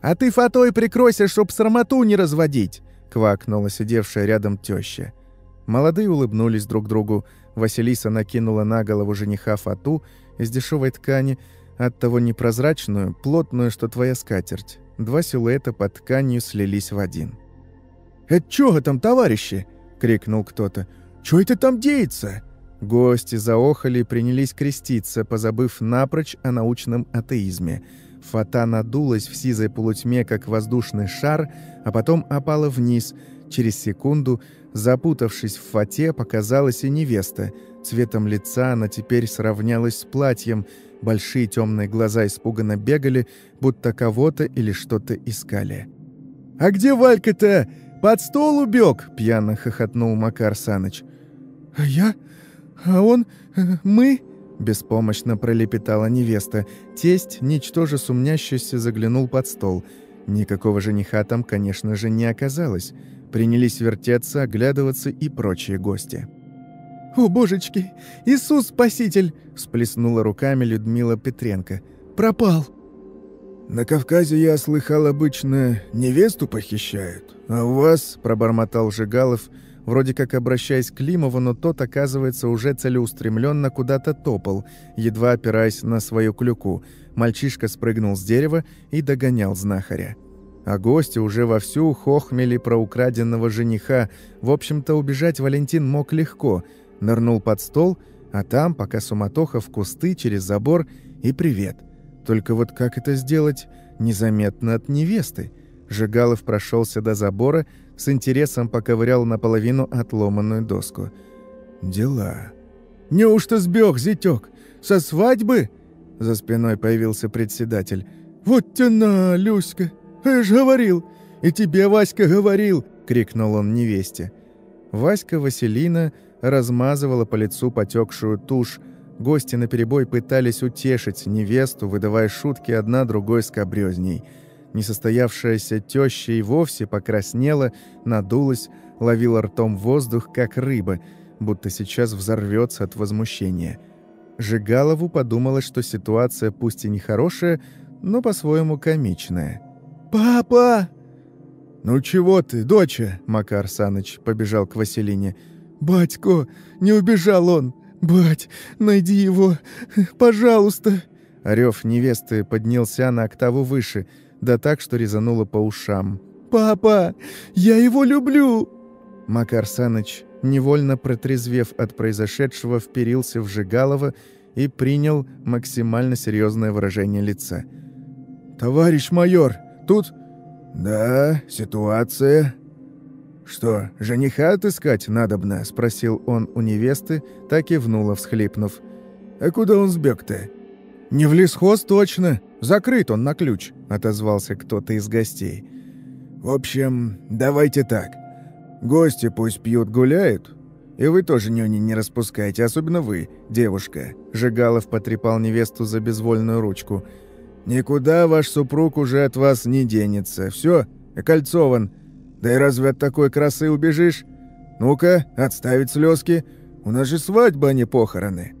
«А ты фатой прикройся, чтоб срамоту не разводить!» Квакнула сидевшая рядом теща. Молодые улыбнулись друг другу. Василиса накинула на голову жениха фату из дешевой ткани, оттого непрозрачную, плотную, что твоя скатерть. Два силуэта под тканью слились в один. «Это чего там, товарищи?» — крикнул кто-то. «Чё это там деется?» Гости заохали и принялись креститься, позабыв напрочь о научном атеизме — Фата надулась в сизой полутьме, как воздушный шар, а потом опала вниз. Через секунду, запутавшись в фате, показалась и невеста. Цветом лица она теперь сравнялась с платьем. Большие темные глаза испуганно бегали, будто кого-то или что-то искали. «А где Валька-то? Под стол убег!» — пьяно хохотнул Макар Саныч. «А я? А он? Мы?» — беспомощно пролепетала невеста. Тесть, ничтоже сумнящийся, заглянул под стол. Никакого жениха там, конечно же, не оказалось. Принялись вертеться, оглядываться и прочие гости. «О, божечки! Иисус Спаситель!» — всплеснула руками Людмила Петренко. «Пропал!» «На Кавказе, я слыхал, обычно невесту похищают. А у вас, — пробормотал Жигалов, вроде как обращаясь к Климову, но тот, оказывается, уже целеустремленно куда-то топал, едва опираясь на свою клюку. Мальчишка спрыгнул с дерева и догонял знахаря. А гости уже вовсю хохмели про украденного жениха. В общем-то, убежать Валентин мог легко. Нырнул под стол, а там, пока суматоха, в кусты, через забор и привет — только вот как это сделать незаметно от невесты? Жигалов прошелся до забора, с интересом поковырял наполовину отломанную доску. «Дела. Неужто сбег, зятёк? Со свадьбы?» За спиной появился председатель. «Вот тяна, Люська! Я ж говорил! И тебе, Васька, говорил!» — крикнул он невесте. Васька Василина размазывала по лицу потекшую тушь, Гости наперебой пытались утешить невесту, выдавая шутки одна другой скобрёзней. Несостоявшаяся теща и вовсе покраснела, надулась, ловила ртом воздух, как рыба, будто сейчас взорвется от возмущения. Жигалову подумалось, что ситуация пусть и нехорошая, но по-своему комичная. «Папа!» «Ну чего ты, доча?» — Макар Саныч побежал к Василине. «Батько, не убежал он! «Бать, найди его! Пожалуйста!» Рев невесты поднялся на октаву выше, да так, что резануло по ушам. «Папа, я его люблю!» Макар Саныч, невольно протрезвев от произошедшего, вперился в Жигалова и принял максимально серьезное выражение лица. «Товарищ майор, тут...» «Да, ситуация...» «Что, жениха отыскать надобно?» — спросил он у невесты, так и внула, всхлипнув. «А куда он сбег-то?» «Не в лесхоз точно. Закрыт он на ключ», — отозвался кто-то из гостей. «В общем, давайте так. Гости пусть пьют, гуляют. И вы тоже нюни не распускайте, особенно вы, девушка». Жигалов потрепал невесту за безвольную ручку. «Никуда ваш супруг уже от вас не денется. Все, окольцован. Да и разве от такой красы убежишь? Ну-ка, отставить слезки. У нас же свадьба, а не похороны».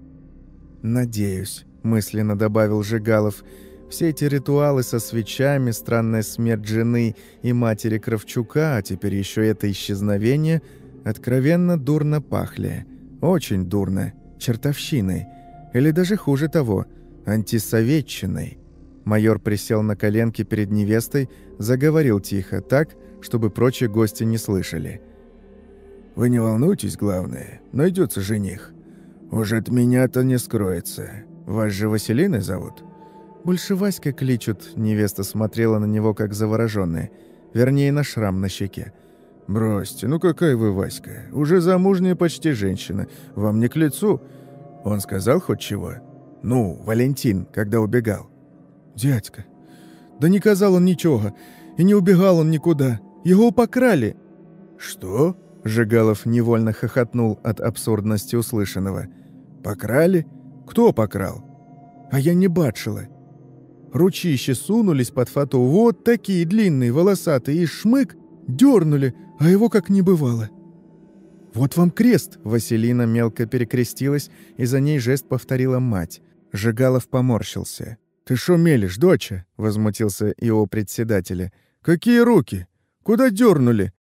«Надеюсь», — мысленно добавил Жигалов. «Все эти ритуалы со свечами, странная смерть жены и матери Кравчука, а теперь еще это исчезновение, откровенно дурно пахли. Очень дурно. Чертовщиной. Или даже хуже того, антисоветчиной». Майор присел на коленки перед невестой, заговорил тихо, так, чтобы прочие гости не слышали. «Вы не волнуйтесь, главное, найдется жених. Уже от меня-то не скроется. Вас же Василиной зовут?» «Больше Васька кличут», — невеста смотрела на него как завороженная. Вернее, на шрам на щеке. «Бросьте, ну какая вы, Васька? Уже замужняя почти женщина. Вам не к лицу». Он сказал хоть чего? «Ну, Валентин, когда убегал». «Дядька, да не казал он ничего, и не убегал он никуда. Его покрали!» «Что?» — Жигалов невольно хохотнул от абсурдности услышанного. «Покрали? Кто покрал?» «А я не бачила. Ручищи сунулись под фату, вот такие длинные, волосатые, и шмык дернули, а его как не бывало». «Вот вам крест!» — Василина мелко перекрестилась, и за ней жест повторила мать. Жигалов поморщился. «Ты шо мелешь, доча?» — возмутился его председателя. «Какие руки? Куда дернули?»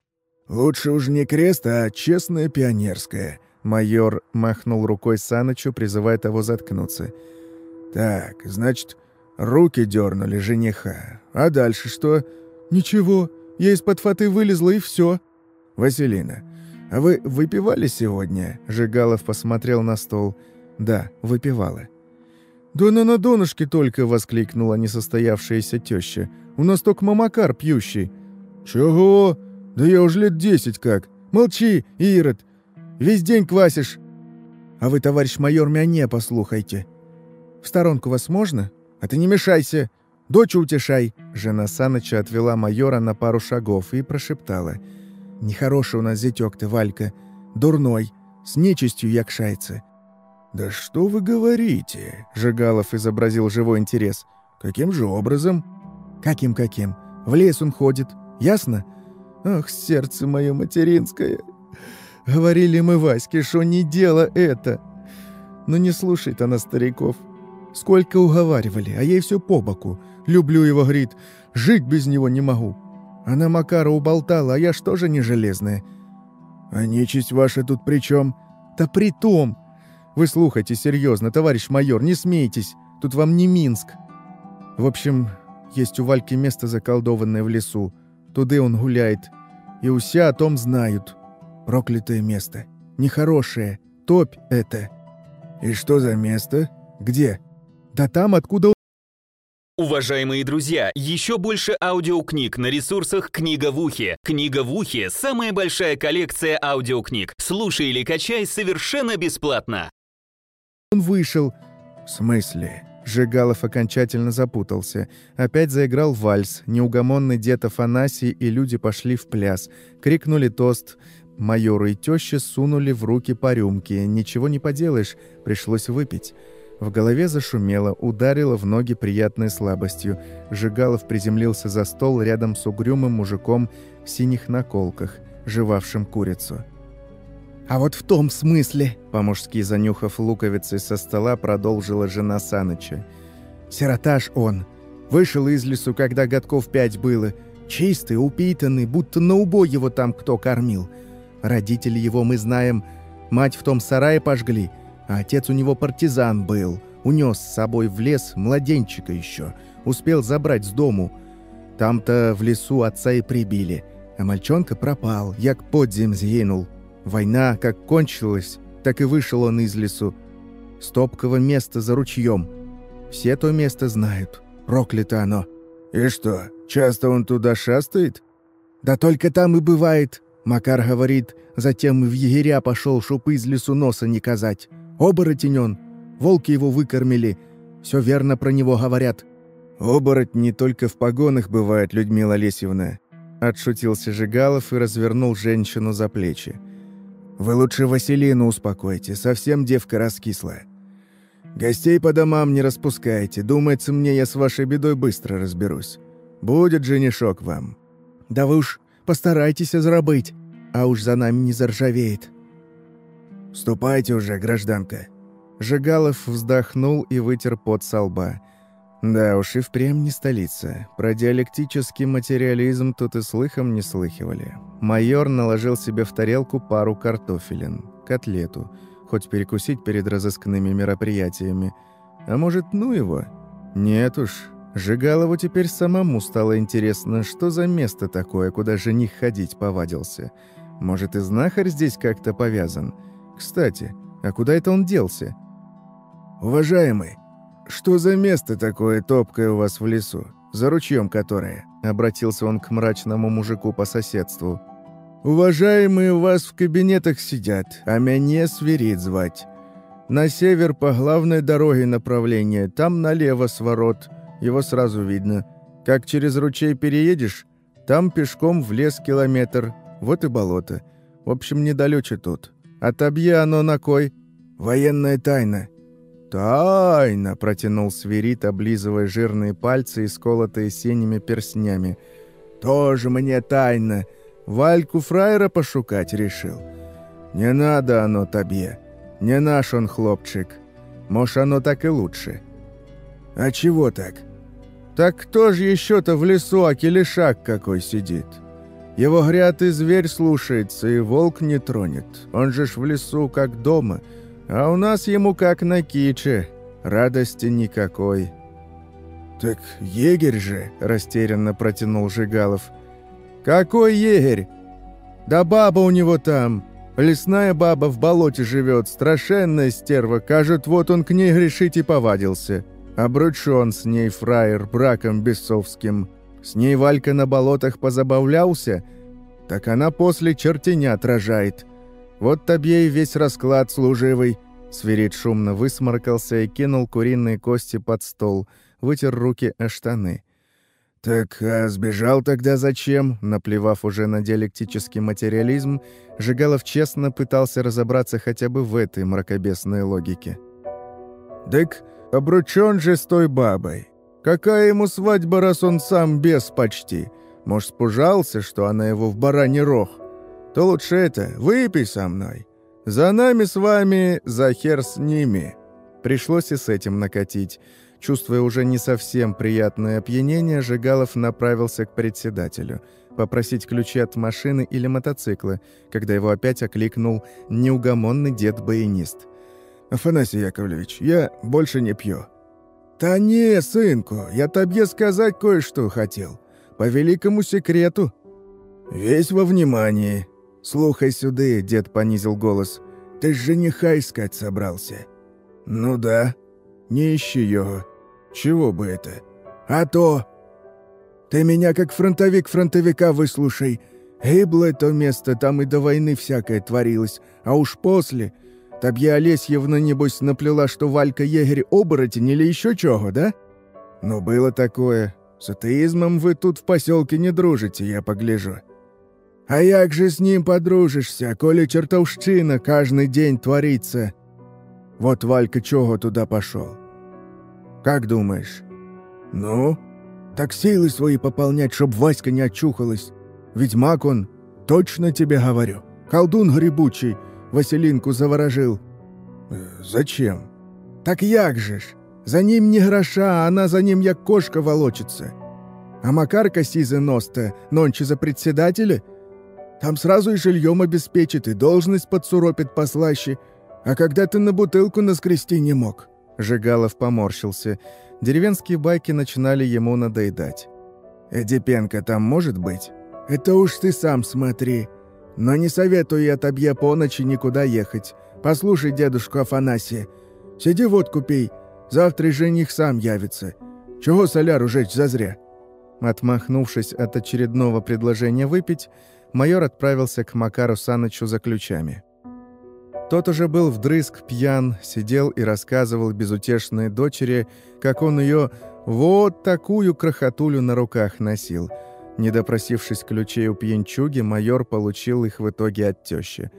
«Лучше уж не крест, а честное пионерское». Майор махнул рукой Санычу, призывая того заткнуться. «Так, значит, руки дернули жениха. А дальше что?» «Ничего, я из-под фаты вылезла, и все. «Василина, а вы выпивали сегодня?» Жигалов посмотрел на стол. «Да, выпивала». «Да на на донышке только!» — воскликнула несостоявшаяся теща. «У нас только мамакар пьющий». «Чего? Да я уже лет десять как. Молчи, Ирод. Весь день квасишь». «А вы, товарищ майор, меня послухайте». В сторонку вас можно? А ты не мешайся. Дочь утешай!» Жена Саныча отвела майора на пару шагов и прошептала. «Нехороший у нас зятёк ты, Валька. Дурной. С нечистью якшается». «Да что вы говорите?» — Жигалов изобразил живой интерес. «Каким же образом?» «Каким-каким? В лес он ходит. Ясно?» «Ах, сердце мое материнское! Говорили мы Ваське, что не дело это!» Но не слушает она стариков. Сколько уговаривали, а ей все по боку. Люблю его, говорит, жить без него не могу. Она Макара уболтала, а я что же не железная? А нечисть ваша тут при чем? Да при том! Вы слухайте серьезно, товарищ майор, не смейтесь. Тут вам не Минск. В общем, есть у Вальки место заколдованное в лесу. Туды он гуляет. И уся о том знают. Проклятое место. Нехорошее. Топь это. И что за место? Где? Да там, откуда... Уважаемые друзья, еще больше аудиокниг на ресурсах «Книга в ухе». «Книга в ухе» — самая большая коллекция аудиокниг. Слушай или качай совершенно бесплатно. Он вышел. В смысле? Жигалов окончательно запутался. Опять заиграл вальс. Неугомонный дед Афанасий и люди пошли в пляс. Крикнули тост. Майору и тёще сунули в руки по рюмке. Ничего не поделаешь, пришлось выпить. В голове зашумело, ударило в ноги приятной слабостью. Жигалов приземлился за стол рядом с угрюмым мужиком в синих наколках, жевавшим курицу. «А вот в том смысле», — по-мужски занюхав луковицы со стола, продолжила жена Саныча. «Сиротаж он. Вышел из лесу, когда годков пять было. Чистый, упитанный, будто на убой его там кто кормил. Родители его мы знаем. Мать в том сарае пожгли, а отец у него партизан был. Унес с собой в лес младенчика еще. Успел забрать с дому. Там-то в лесу отца и прибили. А мальчонка пропал, як подзем згинул. Война как кончилась, так и вышел он из лесу. Стопково место за ручьем. Все то место знают. Проклято оно. И что, часто он туда шастает? Да только там и бывает. Макар говорит, затем в егеря пошел, чтоб из лесу носа не казать. Оборотень он. Волки его выкормили. Все верно про него говорят». «Оборотень не только в погонах бывает, Людмила Лесьевна», — отшутился Жигалов и развернул женщину за плечи. «Вы лучше Василину успокойте, совсем девка раскисла. Гостей по домам не распускайте, думается мне, я с вашей бедой быстро разберусь. Будет женишок вам». «Да вы уж постарайтесь озрабыть, а уж за нами не заржавеет», «Ступайте уже, гражданка». Жигалов вздохнул и вытер пот со лба. Да уж и впрямь не столица. Про диалектический материализм тут и слыхом не слыхивали. Майор наложил себе в тарелку пару картофелин, котлету, хоть перекусить перед разыскными мероприятиями. А может, ну его? Нет уж. Жигалову теперь самому стало интересно, что за место такое, куда жених ходить повадился. Может, и знахарь здесь как-то повязан? — кстати, а куда это он делся? «Уважаемый, что за место такое топкое у вас в лесу, за ручьем которое?» Обратился он к мрачному мужику по соседству. «Уважаемые у вас в кабинетах сидят, а меня свирит звать. На север по главной дороге направление, там налево сворот, его сразу видно. Как через ручей переедешь, там пешком в лес километр, вот и болото. В общем, недалече тут. Отобье оно на кой? Военная тайна». «Тайна!» — протянул свирит, облизывая жирные пальцы и сколотые синими перстнями. «Тоже мне тайна. Вальку фраера пошукать решил. Не надо оно тебе. Не наш он хлопчик. Может, оно так и лучше». «А чего так?» «Так кто же еще-то в лесу, а келешак какой сидит?» Его гряд и зверь слушается, и волк не тронет. Он же ж в лесу, как дома. А у нас ему как на киче. Радости никакой». «Так егерь же!» – растерянно протянул Жигалов. «Какой егерь? Да баба у него там. Лесная баба в болоте живет, страшенная стерва. Кажет, вот он к ней грешить и повадился. Обручен с ней фраер браком бесовским». С ней Валька на болотах позабавлялся, так она после чертенят рожает. Вот тебе и весь расклад служивый. Свирид шумно высморкался и кинул куриные кости под стол, вытер руки о штаны. «Так а сбежал тогда зачем?» Наплевав уже на диалектический материализм, Жигалов честно пытался разобраться хотя бы в этой мракобесной логике. «Так обручен же с той бабой. Какая ему свадьба, раз он сам без почти? Может, спужался, что она его в бараний рог? То лучше это, выпей со мной. За нами с вами, за хер с ними». Пришлось и с этим накатить. Чувствуя уже не совсем приятное опьянение, Жигалов направился к председателю. Попросить ключи от машины или мотоцикла, когда его опять окликнул неугомонный дед-баянист. «Афанасий Яковлевич, я больше не пью». «Та не, сынку, я тебе сказать кое-что хотел. По великому секрету». «Весь во внимании». «Слухай сюда», — дед понизил голос. «Ты жениха искать собрался». «Ну да». «Не ищи его. Чего бы это? А то... Ты меня как фронтовик фронтовика выслушай. Гиблое то место, там и до войны всякое творилось. А уж после... Табья Олесьевна, небось, наплела, что Валька егерь оборотень или еще чего, да? Ну, было такое. С атеизмом вы тут в поселке не дружите, я погляжу. А як же с ним подружишься, коли чертовщина каждый день творится? Вот Валька чего туда пошел? Как думаешь?» «Ну?» «Так силы свои пополнять, чтоб Васька не очухалась. Ведьмак он, точно тебе говорю. Колдун грибучий, Василинку заворожил». «Э, «Зачем?» «Так як же ж? За ним не гроша, а она за ним як кошка волочится. А Макарка сизы носта, нонче за председателя? Там сразу и жильем обеспечит, и должность подсуропит послаще. А когда ты на бутылку наскрести не мог?» Жигалов поморщился. Деревенские байки начинали ему надоедать. «Эдипенко там может быть?» «Это уж ты сам смотри. Но не советую я тебе по ночи никуда ехать. Послушай дедушку Афанасия. Сиди водку пей. Завтра жених сам явится. Чего соляру жечь зазря?» Отмахнувшись от очередного предложения выпить, майор отправился к Макару Санычу за ключами. Тот уже был вдрызг пьян, сидел и рассказывал безутешной дочери, как он ее вот такую крохотулю на руках носил. Не допросившись ключей у пьянчуги, майор получил их в итоге от тещи.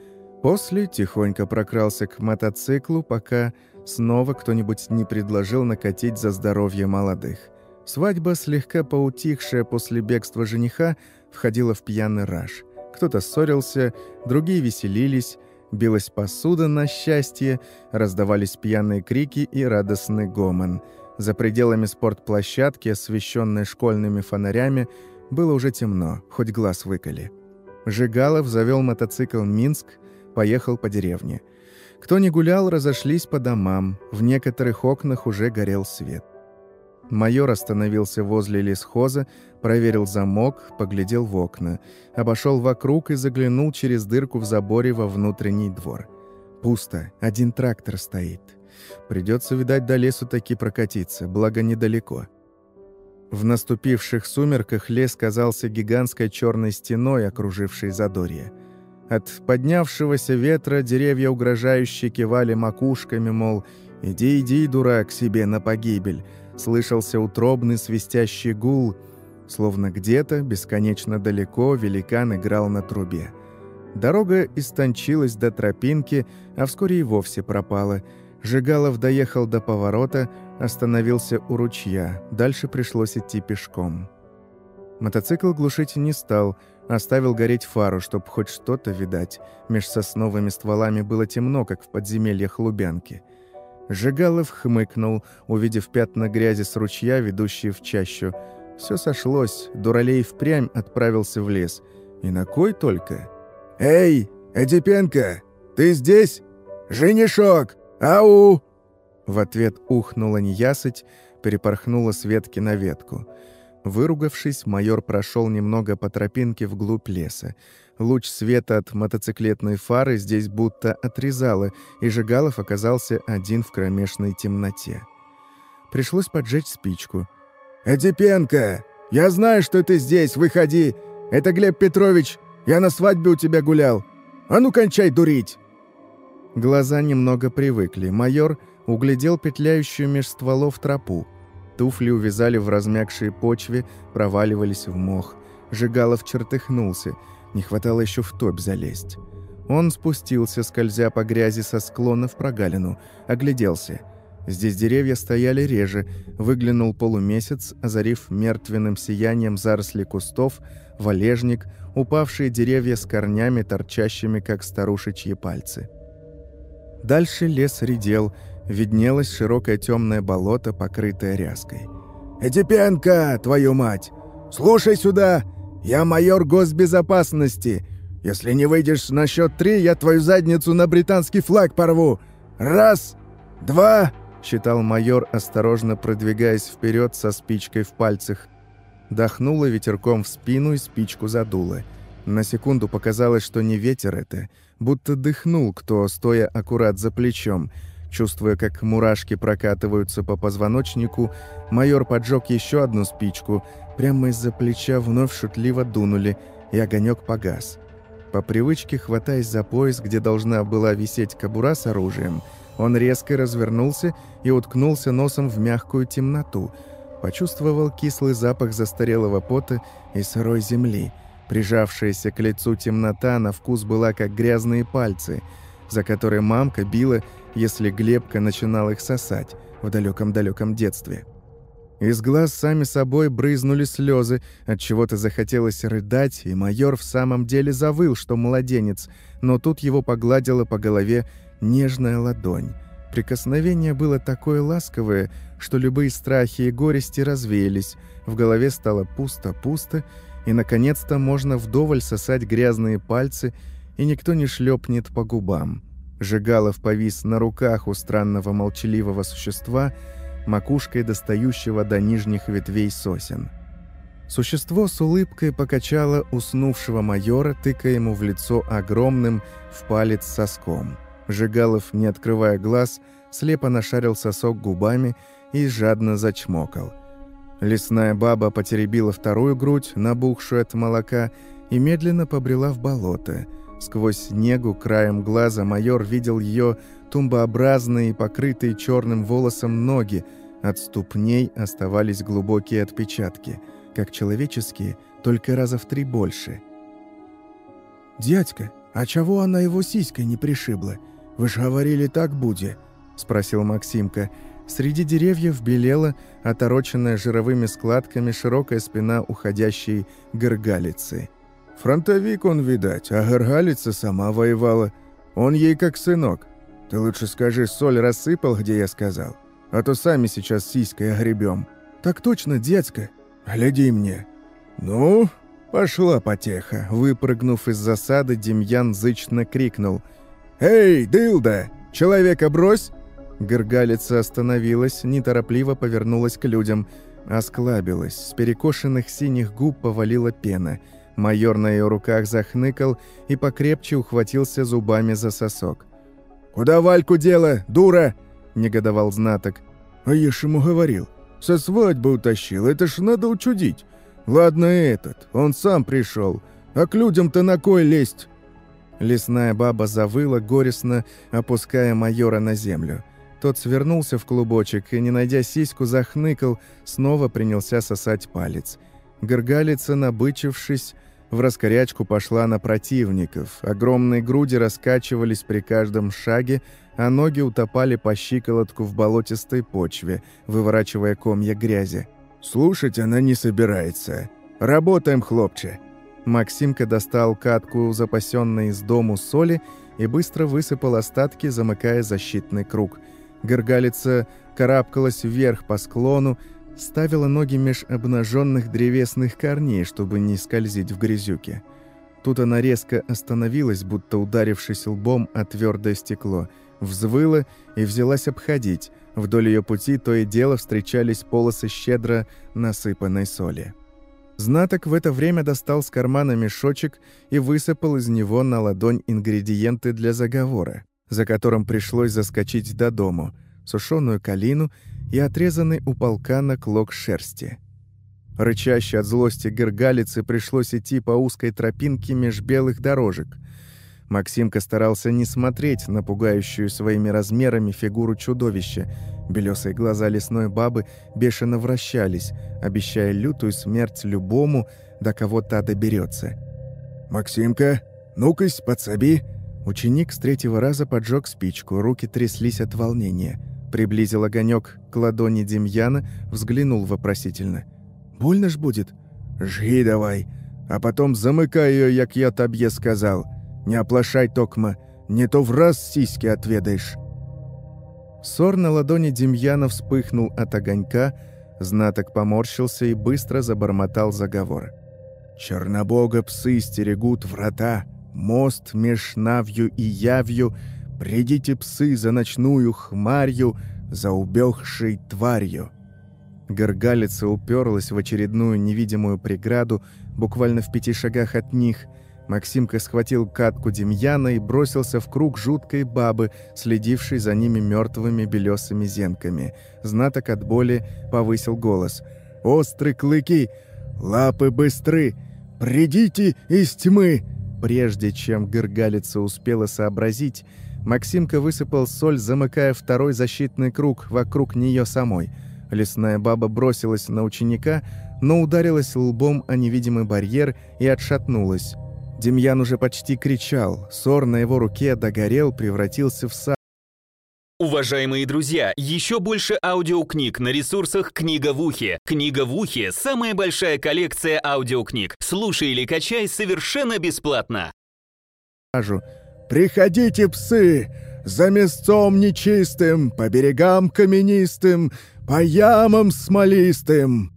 После тихонько прокрался к мотоциклу, пока снова кто-нибудь не предложил накатить за здоровье молодых. Свадьба, слегка поутихшая после бегства жениха, входила в пьяный раж. Кто-то ссорился, другие веселились, Билась посуда на счастье, раздавались пьяные крики и радостный гомон. За пределами спортплощадки, освещенной школьными фонарями, было уже темно, хоть глаз выколи. Жигалов завел мотоцикл «Минск», поехал по деревне. Кто не гулял, разошлись по домам, в некоторых окнах уже горел свет. Майор остановился возле лесхоза, проверил замок, поглядел в окна, обошел вокруг и заглянул через дырку в заборе во внутренний двор. Пусто, один трактор стоит. Придется, видать, до лесу таки прокатиться, благо недалеко. В наступивших сумерках лес казался гигантской черной стеной, окружившей задорье. От поднявшегося ветра деревья угрожающе кивали макушками, мол, «Иди, иди, дурак, себе на погибель», слышался утробный свистящий гул, словно где-то, бесконечно далеко, великан играл на трубе. Дорога истончилась до тропинки, а вскоре и вовсе пропала. Жигалов доехал до поворота, остановился у ручья, дальше пришлось идти пешком. Мотоцикл глушить не стал, оставил гореть фару, чтоб хоть что-то видать. Меж сосновыми стволами было темно, как в подземельях Лубянки. Жигалов хмыкнул, увидев пятна грязи с ручья, ведущие в чащу. Все сошлось, Дуралей впрямь отправился в лес. И на кой только? «Эй, Эдипенко, ты здесь? Женишок! Ау!» В ответ ухнула неясыть, перепорхнула с ветки на ветку. Выругавшись, майор прошел немного по тропинке вглубь леса. Луч света от мотоциклетной фары здесь будто отрезало, и Жигалов оказался один в кромешной темноте. Пришлось поджечь спичку. «Эдипенко! Я знаю, что ты здесь, выходи! Это Глеб Петрович! Я на свадьбе у тебя гулял! А ну, кончай дурить!» Глаза немного привыкли. Майор углядел петляющую меж стволов тропу. Туфли увязали в размягшей почве, проваливались в мох. Жигалов чертыхнулся. Не хватало еще в топь залезть. Он спустился, скользя по грязи со склона в прогалину. Огляделся. Здесь деревья стояли реже. Выглянул полумесяц, озарив мертвенным сиянием заросли кустов, валежник, упавшие деревья с корнями, торчащими, как старушечьи пальцы. Дальше лес редел, виднелось широкое темное болото, покрытое ряской. «Этипенко, твою мать! Слушай сюда! Я майор госбезопасности! Если не выйдешь на счет три, я твою задницу на британский флаг порву! Раз, два...» считал майор, осторожно продвигаясь вперед со спичкой в пальцах. Дохнуло ветерком в спину и спичку задуло. На секунду показалось, что не ветер это, будто дыхнул кто, стоя аккурат за плечом. Чувствуя, как мурашки прокатываются по позвоночнику, майор поджег еще одну спичку. Прямо из-за плеча вновь шутливо дунули, и огонек погас. По привычке, хватаясь за пояс, где должна была висеть кобура с оружием, он резко развернулся и уткнулся носом в мягкую темноту. Почувствовал кислый запах застарелого пота и сырой земли. Прижавшаяся к лицу темнота на вкус была как грязные пальцы, за которые мамка била, если Глебка начинал их сосать в далеком-далеком детстве. Из глаз сами собой брызнули слезы, от чего-то захотелось рыдать, и майор в самом деле завыл, что младенец, но тут его погладила по голове нежная ладонь. Прикосновение было такое ласковое, что любые страхи и горести развеялись, в голове стало пусто-пусто, и, наконец-то, можно вдоволь сосать грязные пальцы, и никто не шлепнет по губам. Жигалов повис на руках у странного молчаливого существа, макушкой достающего до нижних ветвей сосен. Существо с улыбкой покачало уснувшего майора, тыкая ему в лицо огромным в палец соском. Жигалов, не открывая глаз, слепо нашарил сосок губами и жадно зачмокал. Лесная баба потеребила вторую грудь, набухшую от молока, и медленно побрела в болото. Сквозь негу краем глаза майор видел ее тумбообразные, покрытые черным волосом ноги. От ступней оставались глубокие отпечатки, как человеческие, только раза в три больше. «Дядька, а чего она его сиськой не пришибла? Вы же говорили, так будет?» — спросил Максимка. Среди деревьев белела, отороченная жировыми складками, широкая спина уходящей горгалицы. «Фронтовик он, видать, а горгалица сама воевала. Он ей как сынок. Ты лучше скажи, соль рассыпал, где я сказал? А то сами сейчас сиськой огребем». «Так точно, дядька. Гляди мне». «Ну, пошла потеха». Выпрыгнув из засады, Демьян зычно крикнул. «Эй, дылда, человека брось!» Гыргалица остановилась, неторопливо повернулась к людям. Осклабилась, с перекошенных синих губ повалила пена. Майор на ее руках захныкал и покрепче ухватился зубами за сосок. «Куда Вальку дело, дура?» – негодовал знаток. «А я ж ему говорил. Со свадьбы утащил, это ж надо учудить. Ладно этот, он сам пришел. А к людям-то на кой лезть?» Лесная баба завыла горестно, опуская майора на землю. Тот свернулся в клубочек и, не найдя сиську, захныкал, снова принялся сосать палец. Горгалица, набычившись, в раскорячку пошла на противников. Огромные груди раскачивались при каждом шаге, а ноги утопали по щиколотку в болотистой почве, выворачивая комья грязи. «Слушать она не собирается. Работаем, хлопче!» Максимка достал катку, запасенной из дому соли, и быстро высыпал остатки, замыкая защитный круг – Горгалица карабкалась вверх по склону, ставила ноги меж обнаженных древесных корней, чтобы не скользить в грязюке. Тут она резко остановилась, будто ударившись лбом о твердое стекло, взвыла и взялась обходить. Вдоль ее пути то и дело встречались полосы щедро насыпанной соли. Знаток в это время достал с кармана мешочек и высыпал из него на ладонь ингредиенты для заговора за которым пришлось заскочить до дому, сушеную калину и отрезанный у полка на клок шерсти. Рычаще от злости гергалицы пришлось идти по узкой тропинке меж белых дорожек. Максимка старался не смотреть на пугающую своими размерами фигуру чудовища. Белесые глаза лесной бабы бешено вращались, обещая лютую смерть любому, до кого та доберется. «Максимка, ну-кась, подсоби!» Ученик с третьего раза поджег спичку, руки тряслись от волнения. Приблизил огонек к ладони Демьяна, взглянул вопросительно. «Больно ж будет?» «Жги давай, а потом замыкай ее, як я тебе сказал. Не оплошай, Токма, не то в раз сиськи отведаешь». Сор на ладони Демьяна вспыхнул от огонька, знаток поморщился и быстро забормотал заговор. «Чернобога псы стерегут врата, мост меж навью и явью, придите псы за ночную хмарью, за убегшей тварью». Горгалица уперлась в очередную невидимую преграду, буквально в пяти шагах от них – Максимка схватил катку Демьяна и бросился в круг жуткой бабы, следившей за ними мертвыми белесыми зенками. Знаток от боли повысил голос. «Остры клыки! Лапы быстры! Придите из тьмы!» Прежде чем Гыргалица успела сообразить, Максимка высыпал соль, замыкая второй защитный круг вокруг нее самой. Лесная баба бросилась на ученика, но ударилась лбом о невидимый барьер и отшатнулась. Демьян уже почти кричал. Сор на его руке догорел, превратился в сад. Уважаемые друзья, еще больше аудиокниг на ресурсах «Книга в ухе». «Книга в ухе» — самая большая коллекция аудиокниг. Слушай или качай совершенно бесплатно. «Приходите, псы, за мясцом нечистым, по берегам каменистым, по ямам смолистым!»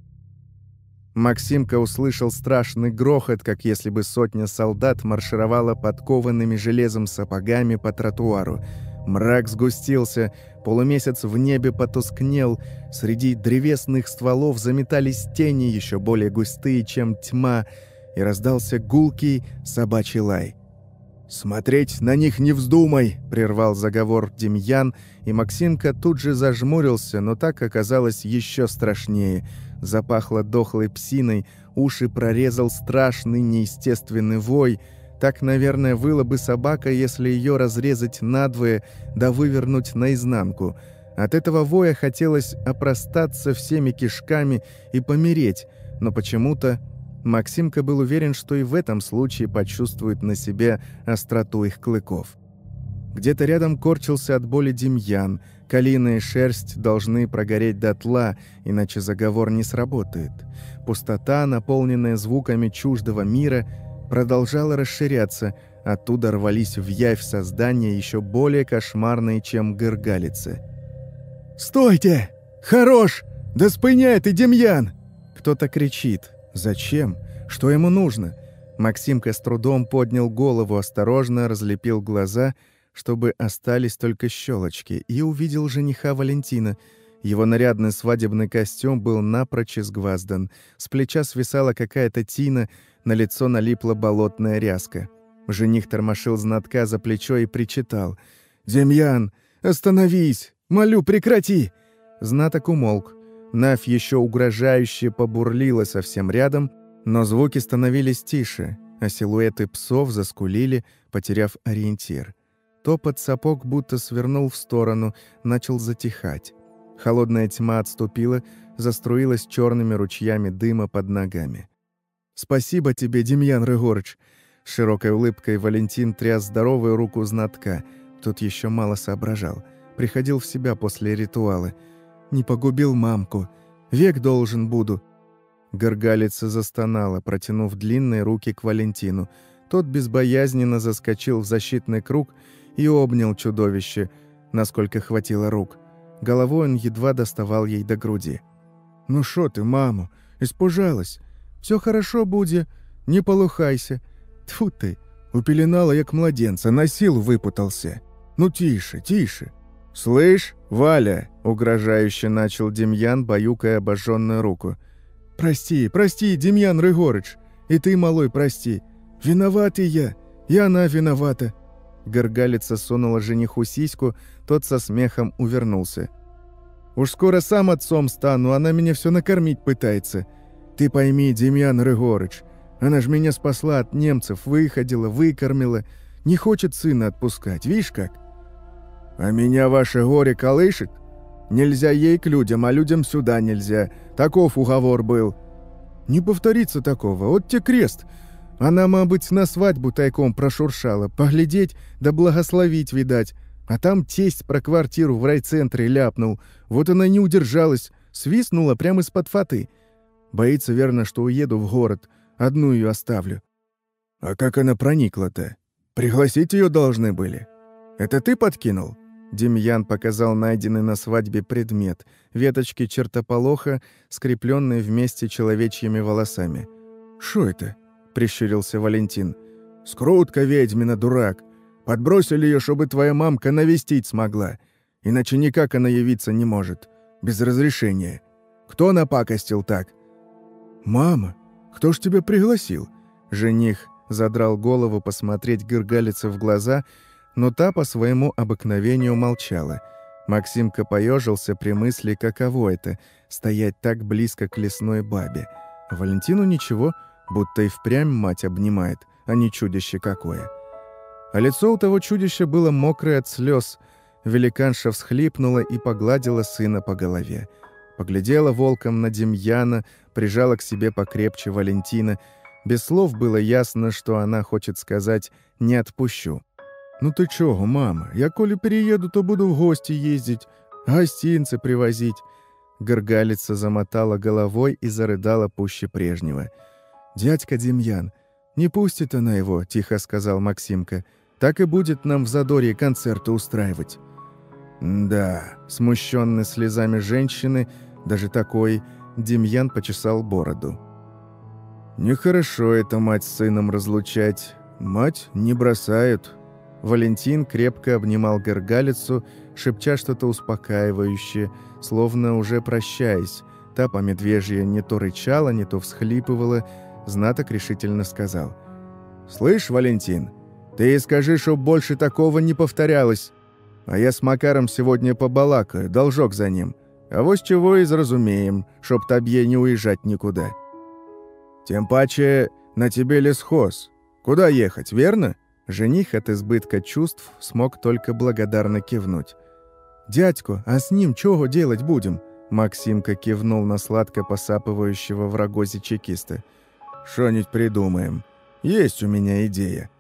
Максимка услышал страшный грохот, как если бы сотня солдат маршировала подкованными железом сапогами по тротуару. Мрак сгустился, полумесяц в небе потускнел, среди древесных стволов заметались тени, еще более густые, чем тьма, и раздался гулкий собачий лай. «Смотреть на них не вздумай!» — прервал заговор Демьян, и Максимка тут же зажмурился, но так оказалось еще страшнее — Запахло дохлой псиной, уши прорезал страшный неестественный вой. Так, наверное, выла бы собака, если ее разрезать надвое да вывернуть наизнанку. От этого воя хотелось опростаться всеми кишками и помереть, но почему-то Максимка был уверен, что и в этом случае почувствует на себе остроту их клыков. Где-то рядом корчился от боли Демьян – Калина и шерсть должны прогореть дотла, иначе заговор не сработает. Пустота, наполненная звуками чуждого мира, продолжала расширяться, оттуда рвались в явь создания еще более кошмарные, чем гыргалицы. «Стойте! Хорош! Да спыняй ты, Демьян!» Кто-то кричит. «Зачем? Что ему нужно?» Максимка с трудом поднял голову, осторожно разлепил глаза — чтобы остались только щелочки, и увидел жениха Валентина. Его нарядный свадебный костюм был напрочь изгваздан. С плеча свисала какая-то тина, на лицо налипла болотная ряска. Жених тормошил знатка за плечо и причитал. «Демьян, остановись! Молю, прекрати!» Знаток умолк. Навь еще угрожающе побурлила совсем рядом, но звуки становились тише, а силуэты псов заскулили, потеряв ориентир. Топот сапог будто свернул в сторону, начал затихать. Холодная тьма отступила, заструилась черными ручьями дыма под ногами. «Спасибо тебе, Демьян Рыгорыч!» широкой улыбкой Валентин тряс здоровую руку знатка. Тут еще мало соображал. Приходил в себя после ритуала. «Не погубил мамку. Век должен буду». Горгалица застонала, протянув длинные руки к Валентину. Тот безбоязненно заскочил в защитный круг и обнял чудовище, насколько хватило рук. Головой он едва доставал ей до груди. «Ну шо ты, маму, испужалась? Все хорошо буде, не полухайся. Тьфу ты, упеленала як младенца, на силу выпутался. Ну тише, тише». «Слышь, Валя!» — угрожающе начал Демьян, баюкая обожженную руку. «Прости, прости, Демьян Рыгорыч, и ты, малой, прости. Виноватый я, и она виновата. Горгалица сунула жениху сиську, тот со смехом увернулся. «Уж скоро сам отцом стану, она меня все накормить пытается. Ты пойми, Демьян Рыгорыч, она ж меня спасла от немцев, выходила, выкормила. Не хочет сына отпускать, видишь как? А меня ваше горе колышет? Нельзя ей к людям, а людям сюда нельзя. Таков уговор был. Не повторится такого, вот те крест. Она, мабыть, на свадьбу тайком прошуршала, поглядеть да благословить, видать. А там тесть про квартиру в райцентре ляпнул. Вот она не удержалась, свистнула прямо из-под фаты. Боится, верно, что уеду в город, одну ее оставлю. А как она проникла-то? Пригласить ее должны были. Это ты подкинул? Демьян показал найденный на свадьбе предмет — веточки чертополоха, скрепленные вместе человечьими волосами. «Шо это?» — прищурился Валентин. «Скрутка ведьмина, дурак. Подбросили ее, чтобы твоя мамка навестить смогла. Иначе никак она явиться не может. Без разрешения. Кто напакостил так?» «Мама, кто ж тебя пригласил?» Жених задрал голову посмотреть Гыргалице в глаза — но та по своему обыкновению молчала. Максимка поежился при мысли, каково это — стоять так близко к лесной бабе. Валентину ничего, будто и впрямь мать обнимает, а не чудище какое. А лицо у того чудища было мокрое от слез. Великанша всхлипнула и погладила сына по голове. Поглядела волком на Демьяна, прижала к себе покрепче Валентина. Без слов было ясно, что она хочет сказать «не отпущу». «Ну ты чого, мама? Я коли перееду, то буду в гости ездить, гостинцы привозить». Горгалица замотала головой и зарыдала пуще прежнего. «Дядька Демьян, не пустит она его», — тихо сказал Максимка. «Так и будет нам в задорье концерты устраивать». «Да», — смущенный слезами женщины, даже такой, Демьян почесал бороду. «Нехорошо это мать с сыном разлучать. Мать не бросают, Валентин крепко обнимал горгалицу, шепча что-то успокаивающее, словно уже прощаясь. Та по медвежье не то рычала, не то всхлипывала. Знаток решительно сказал. «Слышь, Валентин, ты скажи, чтоб больше такого не повторялось. А я с Макаром сегодня побалакаю, должок за ним. А вот чего и зразумеем, чтоб табье не уезжать никуда. Тем паче на тебе лесхоз. Куда ехать, верно?» Жених от избытка чувств смог только благодарно кивнуть. «Дядько, а с ним чего делать будем?» Максимка кивнул на сладко посапывающего в рогозе чекиста. «Шо-нибудь придумаем. Есть у меня идея».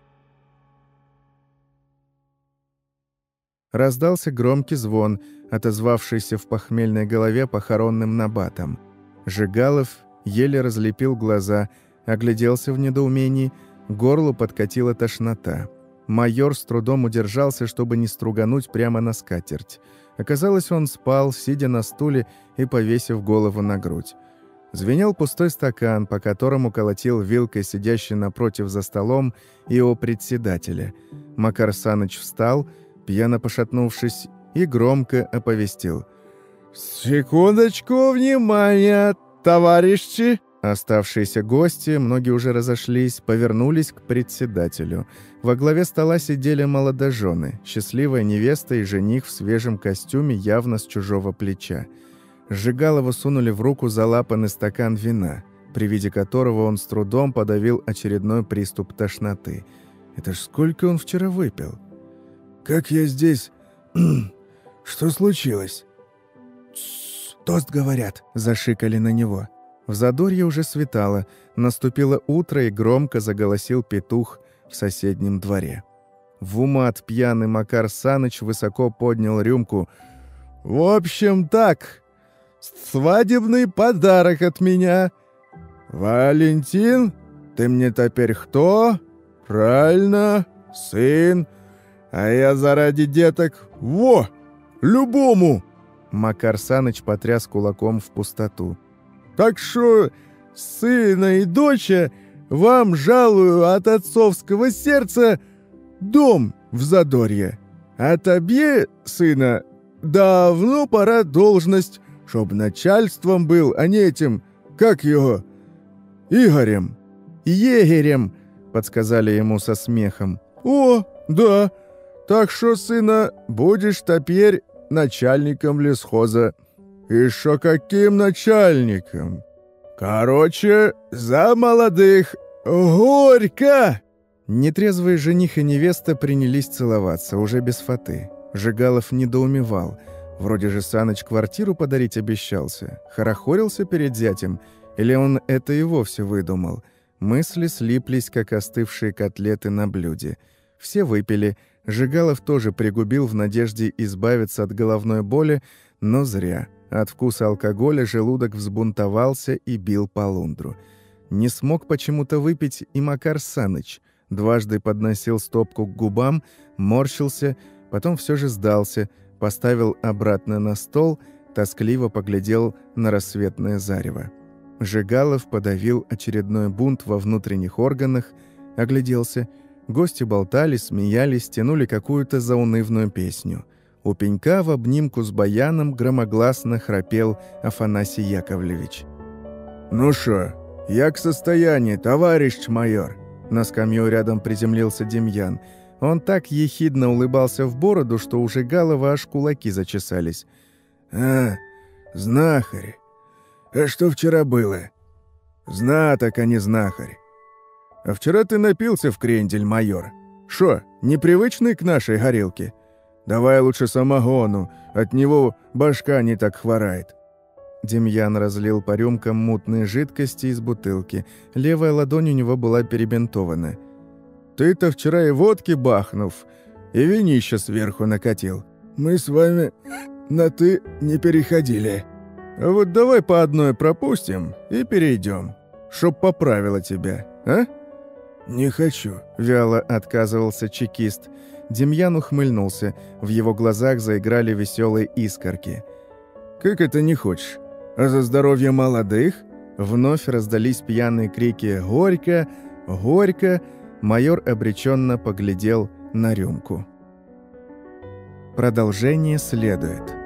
Раздался громкий звон, отозвавшийся в похмельной голове похоронным набатом. Жигалов еле разлепил глаза, огляделся в недоумении — Горлу подкатила тошнота. Майор с трудом удержался, чтобы не стругануть прямо на скатерть. Оказалось, он спал, сидя на стуле и повесив голову на грудь. Звенел пустой стакан, по которому колотил вилкой сидящий напротив за столом его председателя. Макар Саныч встал, пьяно пошатнувшись, и громко оповестил. «Секундочку, внимания, товарищи!» Оставшиеся гости, многие уже разошлись, повернулись к председателю. Во главе стола сидели молодожены, счастливая невеста и жених в свежем костюме явно с чужого плеча. Жигалову сунули в руку залапанный стакан вина, при виде которого он с трудом подавил очередной приступ тошноты. Это ж сколько он вчера выпил? «Как я здесь? Что случилось?» «Тост, говорят», — зашикали на него. В Задорье уже светало, наступило утро и громко заголосил петух в соседнем дворе. В умат пьяный Макар Саныч высоко поднял рюмку. «В общем так, свадебный подарок от меня. Валентин, ты мне теперь кто? Правильно, сын. А я заради деток, во, любому!» Макар Саныч потряс кулаком в пустоту. Так что, сына и доча, вам жалую от отцовского сердца дом в Задорье. А тебе, сына, давно пора должность, чтоб начальством был, а не этим, как его, Игорем. Егерем, подсказали ему со смехом. О, да, так что, сына, будешь теперь начальником лесхоза. Что каким начальником? Короче, за молодых горько!» Нетрезвый жених и невеста принялись целоваться, уже без фаты. Жигалов недоумевал. Вроде же Саныч квартиру подарить обещался. Хорохорился перед зятем. Или он это и вовсе выдумал. Мысли слиплись, как остывшие котлеты на блюде. Все выпили. Жигалов тоже пригубил в надежде избавиться от головной боли, но зря. От вкуса алкоголя желудок взбунтовался и бил по лундру. Не смог почему-то выпить и Макар Саныч — дважды подносил стопку к губам, морщился, потом все же сдался, поставил обратно на стол, тоскливо поглядел на рассветное зарево. Жигалов подавил очередной бунт во внутренних органах, огляделся. Гости болтали, смеялись, тянули какую-то заунывную песню. У пенька в обнимку с баяном громогласно храпел Афанасий Яковлевич. «Ну шо, як состояние, товарищ майор?» На скамью рядом приземлился Демьян. Он так ехидно улыбался в бороду, что у Жигалова аж кулаки зачесались. «А, знахарь. А что вчера было?» «Знаток, а не знахарь. А вчера ты напился в крендель, майор. Шо, непривычный к нашей горелке? Давай лучше самогону, от него башка не так хворает». Демьян разлил по рюмкам мутные жидкости из бутылки. Левая ладонь у него была перебинтована. «Ты-то вчера и водки бахнув, и винище сверху накатил. Мы с вами на «ты» не переходили. А вот давай по одной пропустим и перейдем, чтоб поправило тебя, а?» «Не хочу», — вяло отказывался чекист. Демьян ухмыльнулся, в его глазах заиграли веселые искорки. «Как это не хочешь? А за здоровье молодых вновь раздались пьяные крики «Горько! Горько!» Майор обреченно поглядел на рюмку. Продолжение следует.